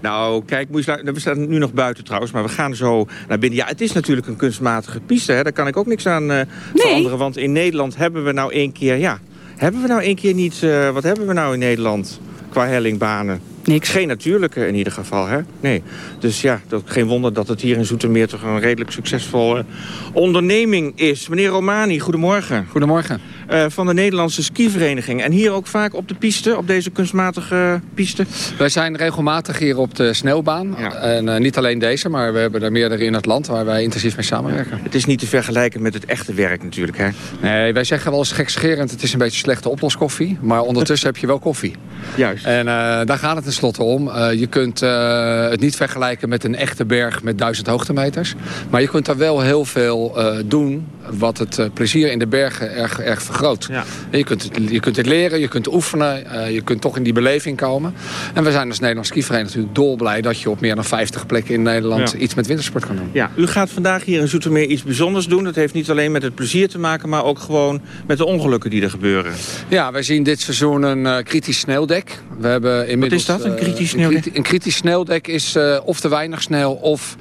nou, kijk, we staan nu nog buiten trouwens, maar we gaan zo naar binnen. Ja, het is natuurlijk een kunstmatige piste, hè. daar kan ik ook niks aan nee. veranderen. Want in Nederland hebben we nou één keer, ja, hebben we nou één keer niet, wat hebben we nou in Nederland qua hellingbanen? Niks. Geen natuurlijke in ieder geval, hè? Nee. Dus ja, dat, geen wonder dat het hier in Zoetermeer toch een redelijk succesvolle onderneming is. Meneer Romani, goedemorgen. Goedemorgen. Uh, van de Nederlandse skivereniging. En hier ook vaak op de piste, op deze kunstmatige piste? Wij zijn regelmatig hier op de sneeuwbaan. Ja. En uh, niet alleen deze, maar we hebben er meerdere in het land waar wij intensief mee samenwerken. Het is niet te vergelijken met het echte werk natuurlijk, hè? Nee, wij zeggen wel eens gekscherend, het is een beetje slechte oploskoffie. Maar ondertussen heb je wel koffie. Juist. En uh, daar gaat het tenslotte om. je kunt het niet vergelijken met een echte berg met duizend hoogtemeters. Maar je kunt daar wel heel veel doen wat het plezier in de bergen erg, erg vergroot. Ja. Je, kunt het, je kunt het leren, je kunt oefenen, je kunt toch in die beleving komen. En we zijn als Nederlands skivereniging natuurlijk dolblij... dat je op meer dan 50 plekken in Nederland ja. iets met wintersport kan doen. Ja, u gaat vandaag hier in Zoetermeer iets bijzonders doen. Dat heeft niet alleen met het plezier te maken... maar ook gewoon met de ongelukken die er gebeuren. Ja, wij zien dit seizoen een kritisch sneeuwdek. We hebben inmiddels, Wat een kritisch sneeuwdek? Een, een kritisch sneeuwdek is uh, of te weinig sneeuw... of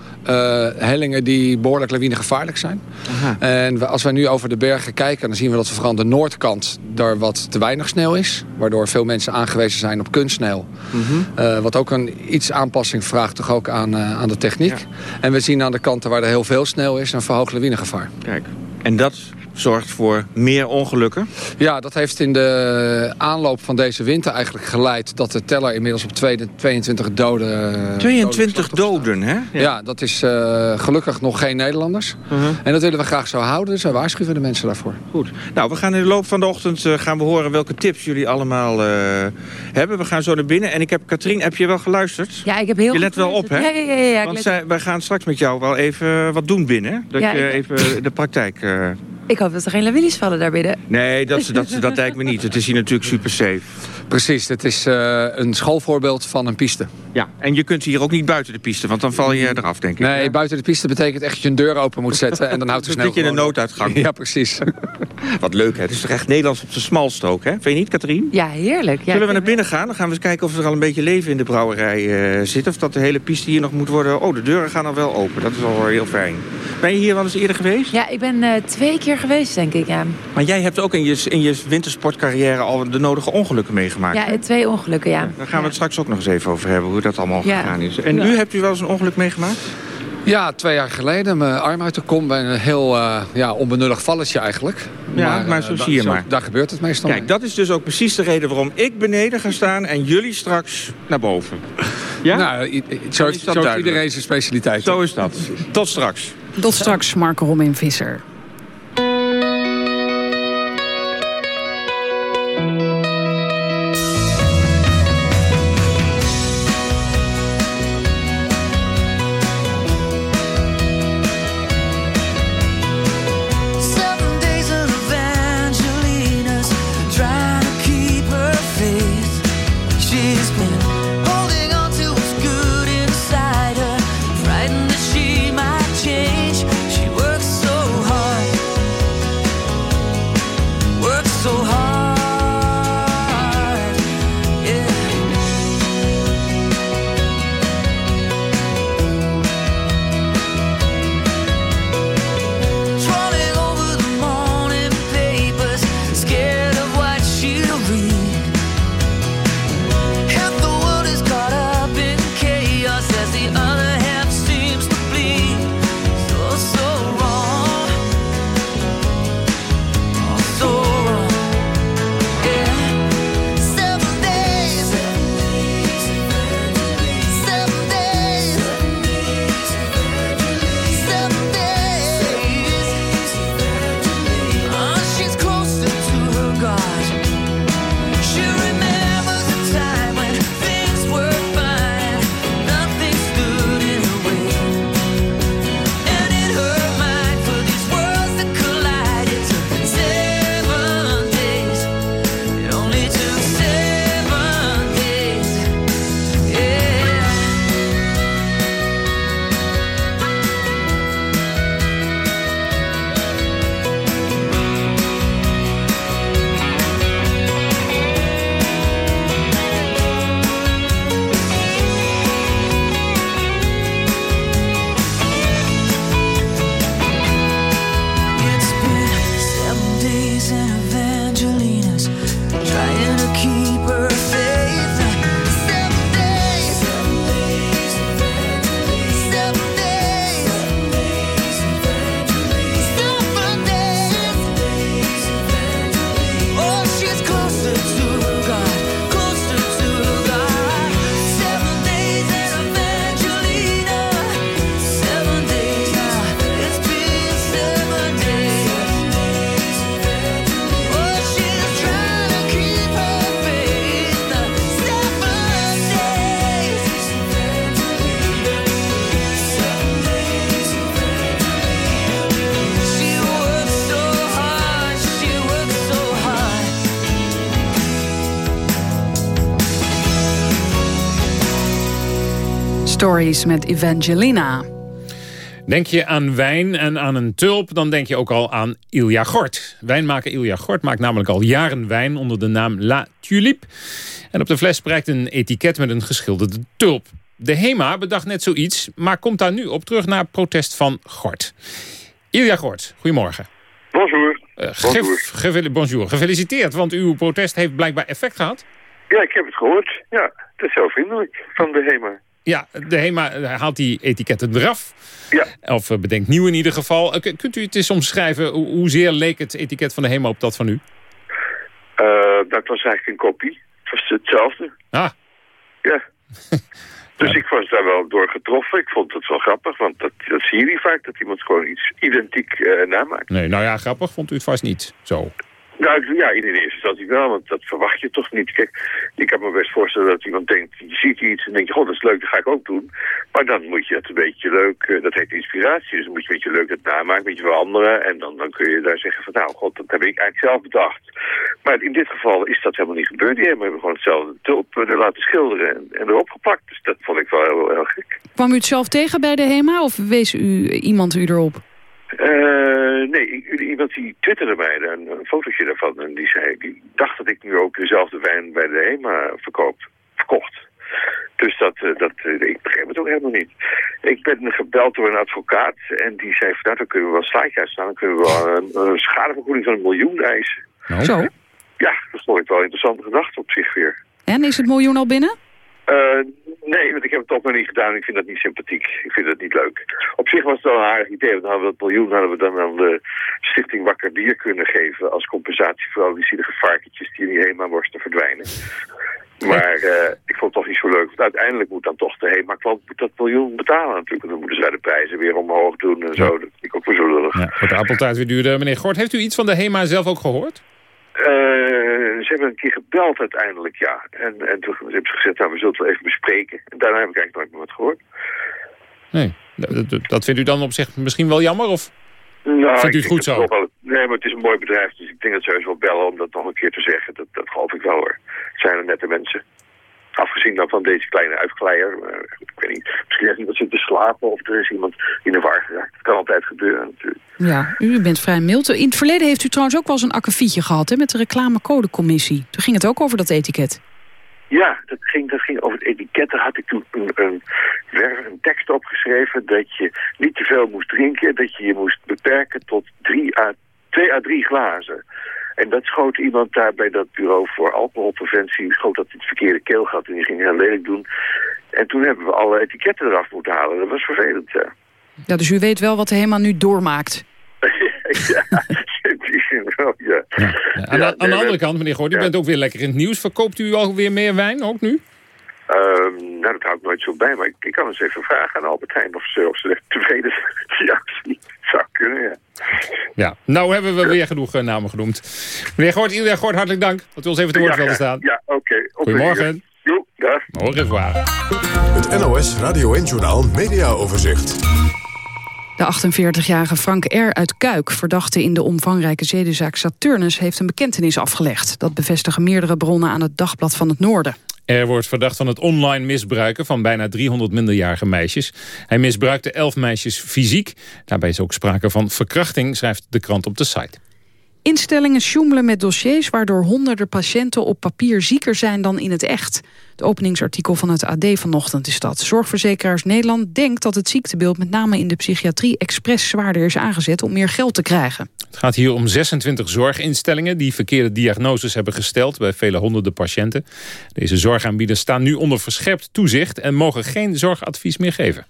hellingen die behoorlijk lawinegevaarlijk zijn. Aha. En als wij nu over de bergen kijken... dan zien we dat we vooral aan de noordkant daar wat te weinig sneeuw is. Waardoor veel mensen aangewezen zijn op kunstsneeuw. Mm -hmm. uh, wat ook een iets aanpassing vraagt toch ook aan, aan de techniek. Ja. En we zien aan de kanten waar er heel veel sneeuw is... een verhoogd lawinegevaar. Kijk, en dat zorgt voor meer ongelukken? Ja, dat heeft in de aanloop van deze winter eigenlijk geleid... dat de teller inmiddels op 22 doden... 22 doden, hè? Ja. ja, dat is uh, gelukkig nog geen Nederlanders. Uh -huh. En dat willen we graag zo houden, dus wij waarschuwen de mensen daarvoor. Goed. Nou, we gaan in de loop van de ochtend uh, gaan we horen welke tips jullie allemaal uh, hebben. We gaan zo naar binnen. En ik heb, Katrien, heb je wel geluisterd? Ja, ik heb heel Je let wel op, hè? Ja, ja, ja. ja Want zij, wij gaan straks met jou wel even wat doen binnen. Dat ja, je ik... even de praktijk... Ik hoop dat er geen lawines vallen daar binnen. Nee, dat, dat, dat lijkt me niet. Het is hier natuurlijk super safe. Precies, het is uh, een schoolvoorbeeld van een piste. Ja, en je kunt hier ook niet buiten de piste, want dan val je eraf, denk ik. Nee, ja? buiten de piste betekent echt dat je een deur open moet zetten en dan houdt de sneeuw Zit je in een nooduitgang. Ja, precies. Wat leuk, hè? Het is toch echt Nederlands op zijn smalstrook, hè? Vind je niet, Katrien? Ja, heerlijk. Ja, Zullen we naar binnen gaan? Dan gaan we eens kijken of er al een beetje leven in de brouwerij uh, zit. Of dat de hele piste hier nog moet worden... Oh, de deuren gaan al wel open. Dat is al heel fijn. Ben je hier wel eens eerder geweest? Ja, ik ben uh, twee keer geweest, denk ik, ja. Maar jij hebt ook in je, in je wintersportcarrière al de nodige ongelukken meegemaakt, Ja, twee ongelukken, ja. Daar gaan we het straks ook nog eens even over hebben, hoe dat allemaal Ja. gegaan is. En Ja. u hebt u wel eens een ongeluk meegemaakt? Ja, twee jaar geleden. Mijn arm uit de kom bij een heel uh, ja, onbenullig valletje eigenlijk. Ja, maar, uh, zo zie je maar. Daar gebeurt het meestal Kijk, dat is dus ook precies de reden waarom ik beneden ga staan... en jullie straks naar boven. Ja? Nou, zo, is, zo is iedereen zijn specialiteit. Zo is dat. Tot straks. Tot straks, Marco Robin Visser. Stories met Evangelina. Denk je aan wijn en aan een tulp, dan denk je ook al aan Ilja Gort. Wijnmaker Ilja Gort maakt namelijk al jaren wijn onder de naam La Tulipe. En op de fles prijkt een etiket met een geschilderde tulp. De HEMA bedacht net zoiets, maar komt daar nu op terug naar protest van Gort. Ilja Gort, goedemorgen. Bonjour. Uh, bonjour. bonjour. Gefeliciteerd, want uw protest heeft blijkbaar effect gehad. Ja, ik heb het gehoord. Ja, het is zo vriendelijk van de HEMA. Ja, de HEMA haalt die etiketten eraf. Ja. Of bedenkt nieuw in ieder geval. Kunt u het eens omschrijven, hoezeer leek het etiket van de HEMA op dat van u? Uh, dat was eigenlijk een kopie. Het was hetzelfde. Ah. Ja. Dus ik was daar wel door getroffen. Ik vond het wel grappig, want dat, dat zie je niet vaak, dat iemand gewoon iets identiek uh, namaakt. Nee, nou ja, grappig vond u het vast niet zo. Nou ja, in de eerste instantie wel, want dat verwacht je toch niet. Kijk, ik kan me best voorstellen dat iemand denkt, je ziet iets en denk je, god, dat is leuk, dat ga ik ook doen. Maar dan moet je het een beetje leuk, uh, dat heet inspiratie, dus dan moet je een beetje leuk het namaken, een beetje veranderen. En dan, dan kun je daar zeggen van, nou god, dat heb ik eigenlijk zelf bedacht. Maar in dit geval is dat helemaal niet gebeurd. Die hebben gewoon hetzelfde tulp er laten schilderen en, en erop gepakt. Dus dat vond ik wel heel, heel gek. Kwam u het zelf tegen bij de HEMA of wees u iemand u erop? Uh, nee, iemand die twitterde mij een, een fotootje daarvan. En die zei, die dacht dat ik nu ook dezelfde wijn bij de HEMA verkoop, verkocht. Dus dat, uh, dat, uh, ik begreep het ook helemaal niet. Ik ben gebeld door een advocaat en die zei van nou, dan kunnen we wel slaatje uitstaan. Dan kunnen we wel een, een schadevergoeding van een miljoen eisen. Nou. Zo? Ja, dat vond ik wel een interessante gedachte op zich weer. En is het miljoen al binnen? Uh, nee, want ik heb het toch nog niet gedaan. Ik vind dat niet sympathiek. Ik vind dat niet leuk. Op zich was het wel een aardig idee. Want dan hadden we dat miljoen hadden we dan aan de Stichting Wakker Dier kunnen geven... als compensatie voor al die zielige varkentjes die in die HEMA-worsten verdwijnen. Maar uh, ik vond het toch niet zo leuk. Want uiteindelijk moet dan toch de HEMA-klant dat miljoen betalen natuurlijk. Dan moeten zij de prijzen weer omhoog doen en zo. Dat vind ik ook wel zo lullig. Ja, wordt de appeltaart weer duurder. Meneer Gort, heeft u iets van de HEMA zelf ook gehoord? Uh, ze hebben een keer gebeld uiteindelijk, ja. En, en toen hebben ze gezegd, nou, we zullen het wel even bespreken. En daarna heb ik eigenlijk nooit meer wat gehoord. Nee, dat, vindt u dan op zich misschien wel jammer, of nou, vindt u het goed zo? Wel, nee, maar het is een mooi bedrijf, dus ik denk dat ze heus wel bellen om dat nog een keer te zeggen. Dat, dat geloof ik wel hoor. Het zijn er nette mensen. Afgezien dan van deze kleine uitglijder. Ik weet niet, misschien heeft iemand zit te slapen of er is iemand in de war geraakt. Dat kan altijd gebeuren natuurlijk. Ja, u bent vrij mild. In het verleden heeft u trouwens ook wel eens een akkefietje gehad hè, met de reclamecodecommissie. Toen ging het ook over dat etiket. Ja, dat ging, dat ging over het etiket. Daar had ik toen een, een, een tekst opgeschreven dat je niet te veel moest drinken. Dat je je moest beperken tot drie à, twee à drie glazen. En dat schoot iemand daar bij dat bureau voor alcoholpreventie, schoot dat het verkeerde keelgat en die ging heel lelijk doen. En toen hebben we alle etiketten eraf moeten halen. Dat was vervelend, ja. Ja, dus u weet wel wat de HEMA nu doormaakt. Ja, wel, ja. ja. Aan, de, aan de andere kant, meneer Goort, u bent ook weer lekker in het nieuws. Verkoopt u alweer meer wijn, ook nu? Um, nou, dat hou ik nooit zo bij, maar ik, ik kan eens even vragen aan Albert Heijn of ze, of ze tevreden zijn. ja, zou kunnen, ja. Ja, nou hebben we weer genoeg uh, namen genoemd. Meneer Gort, Ilja Gort, hartelijk dank dat u ons even te woord wilde staan. Ja, oké. Okay. Goedemorgen. Jo, dag. Au revoir. Het NOS Radio 1 Journaal Media Overzicht. De 48-jarige Frank R. uit Kuik, verdachte in de omvangrijke zedenzaak Saturnus... heeft een bekentenis afgelegd. Dat bevestigen meerdere bronnen aan het Dagblad van het Noorden. Er wordt verdacht van het online misbruiken van bijna 300 minderjarige meisjes. Hij misbruikte 11 meisjes fysiek. Daarbij is ook sprake van verkrachting, schrijft de krant op de site. Instellingen sjoemelen met dossiers waardoor honderden patiënten op papier zieker zijn dan in het echt. Het openingsartikel van het AD vanochtend is dat. Zorgverzekeraars Nederland denkt dat het ziektebeeld met name in de psychiatrie expres zwaarder is aangezet om meer geld te krijgen. Het gaat hier om 26 zorginstellingen die verkeerde diagnoses hebben gesteld bij vele honderden patiënten. Deze zorgaanbieders staan nu onder verscherpt toezicht en mogen geen zorgadvies meer geven.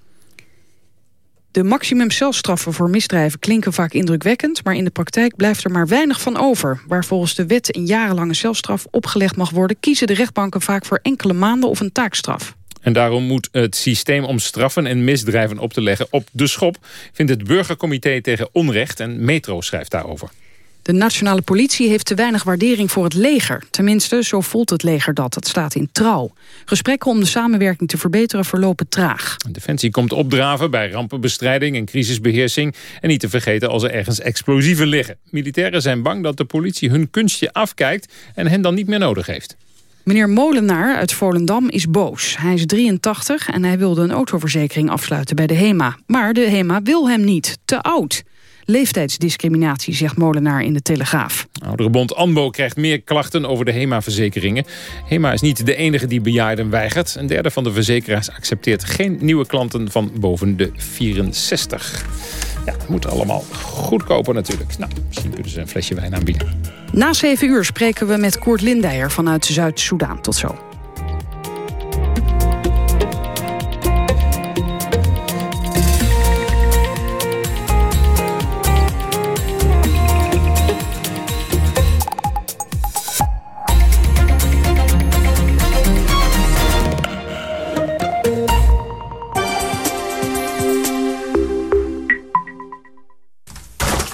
De maximumcelstraffen voor misdrijven klinken vaak indrukwekkend... maar in de praktijk blijft er maar weinig van over. Waar volgens de wet een jarenlange celstraf opgelegd mag worden... kiezen de rechtbanken vaak voor enkele maanden of een taakstraf. En daarom moet het systeem om straffen en misdrijven op te leggen op de schop... vindt het Burgercomité tegen Onrecht en Metro schrijft daarover. De nationale politie heeft te weinig waardering voor het leger. Tenminste, zo voelt het leger dat. Dat staat in trouw. Gesprekken om de samenwerking te verbeteren verlopen traag. Defensie komt opdraven bij rampenbestrijding en crisisbeheersing. En niet te vergeten als er ergens explosieven liggen. Militairen zijn bang dat de politie hun kunstje afkijkt... en hen dan niet meer nodig heeft. Meneer Molenaar uit Volendam is boos. Hij is 83 en hij wilde een autoverzekering afsluiten bij de HEMA. Maar de HEMA wil hem niet. Te oud. Leeftijdsdiscriminatie, zegt Molenaar in de Telegraaf. Ouderenbond ANBO krijgt meer klachten over de HEMA-verzekeringen. HEMA is niet de enige die bejaarden weigert. Een derde van de verzekeraars accepteert geen nieuwe klanten van boven de 64. Ja, het moet allemaal goedkoper natuurlijk. Nou, misschien kunnen ze een flesje wijn aanbieden. Na 7 uur spreken we met Koert Lindeyer vanuit Zuid-Soedan. Tot zo.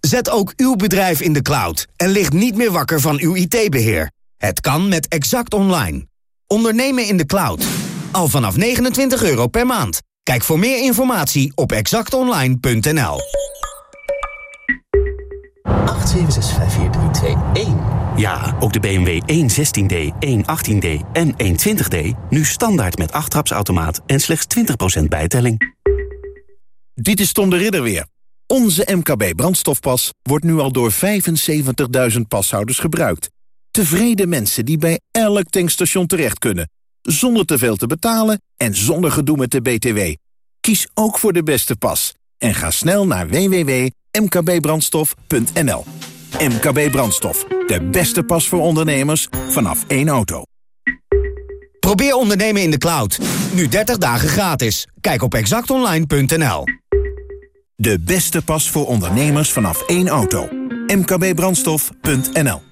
Zet ook uw bedrijf in de cloud en ligt niet meer wakker van uw IT-beheer. Het kan met Exact Online. Ondernemen in de cloud. Al vanaf 29 euro per maand. Kijk voor meer informatie op exactonline.nl. 8765431. Ja, ook de BMW 116D, 118D en 120D nu standaard met achttrapsautomaat en slechts 20% bijtelling. Dit is Tom de Ridder weer. Onze MKB brandstofpas wordt nu al door 75.000 pashouders gebruikt. Tevreden mensen die bij elk tankstation terecht kunnen. Zonder te veel te betalen en zonder gedoe met de BTW. Kies ook voor de beste pas. En ga snel naar www.mkbbrandstof.nl MKB Brandstof. De beste pas voor ondernemers vanaf één auto. Probeer ondernemen in de cloud. Nu 30 dagen gratis. Kijk op exactonline.nl. De beste pas voor ondernemers vanaf één auto. mkbbrandstof.nl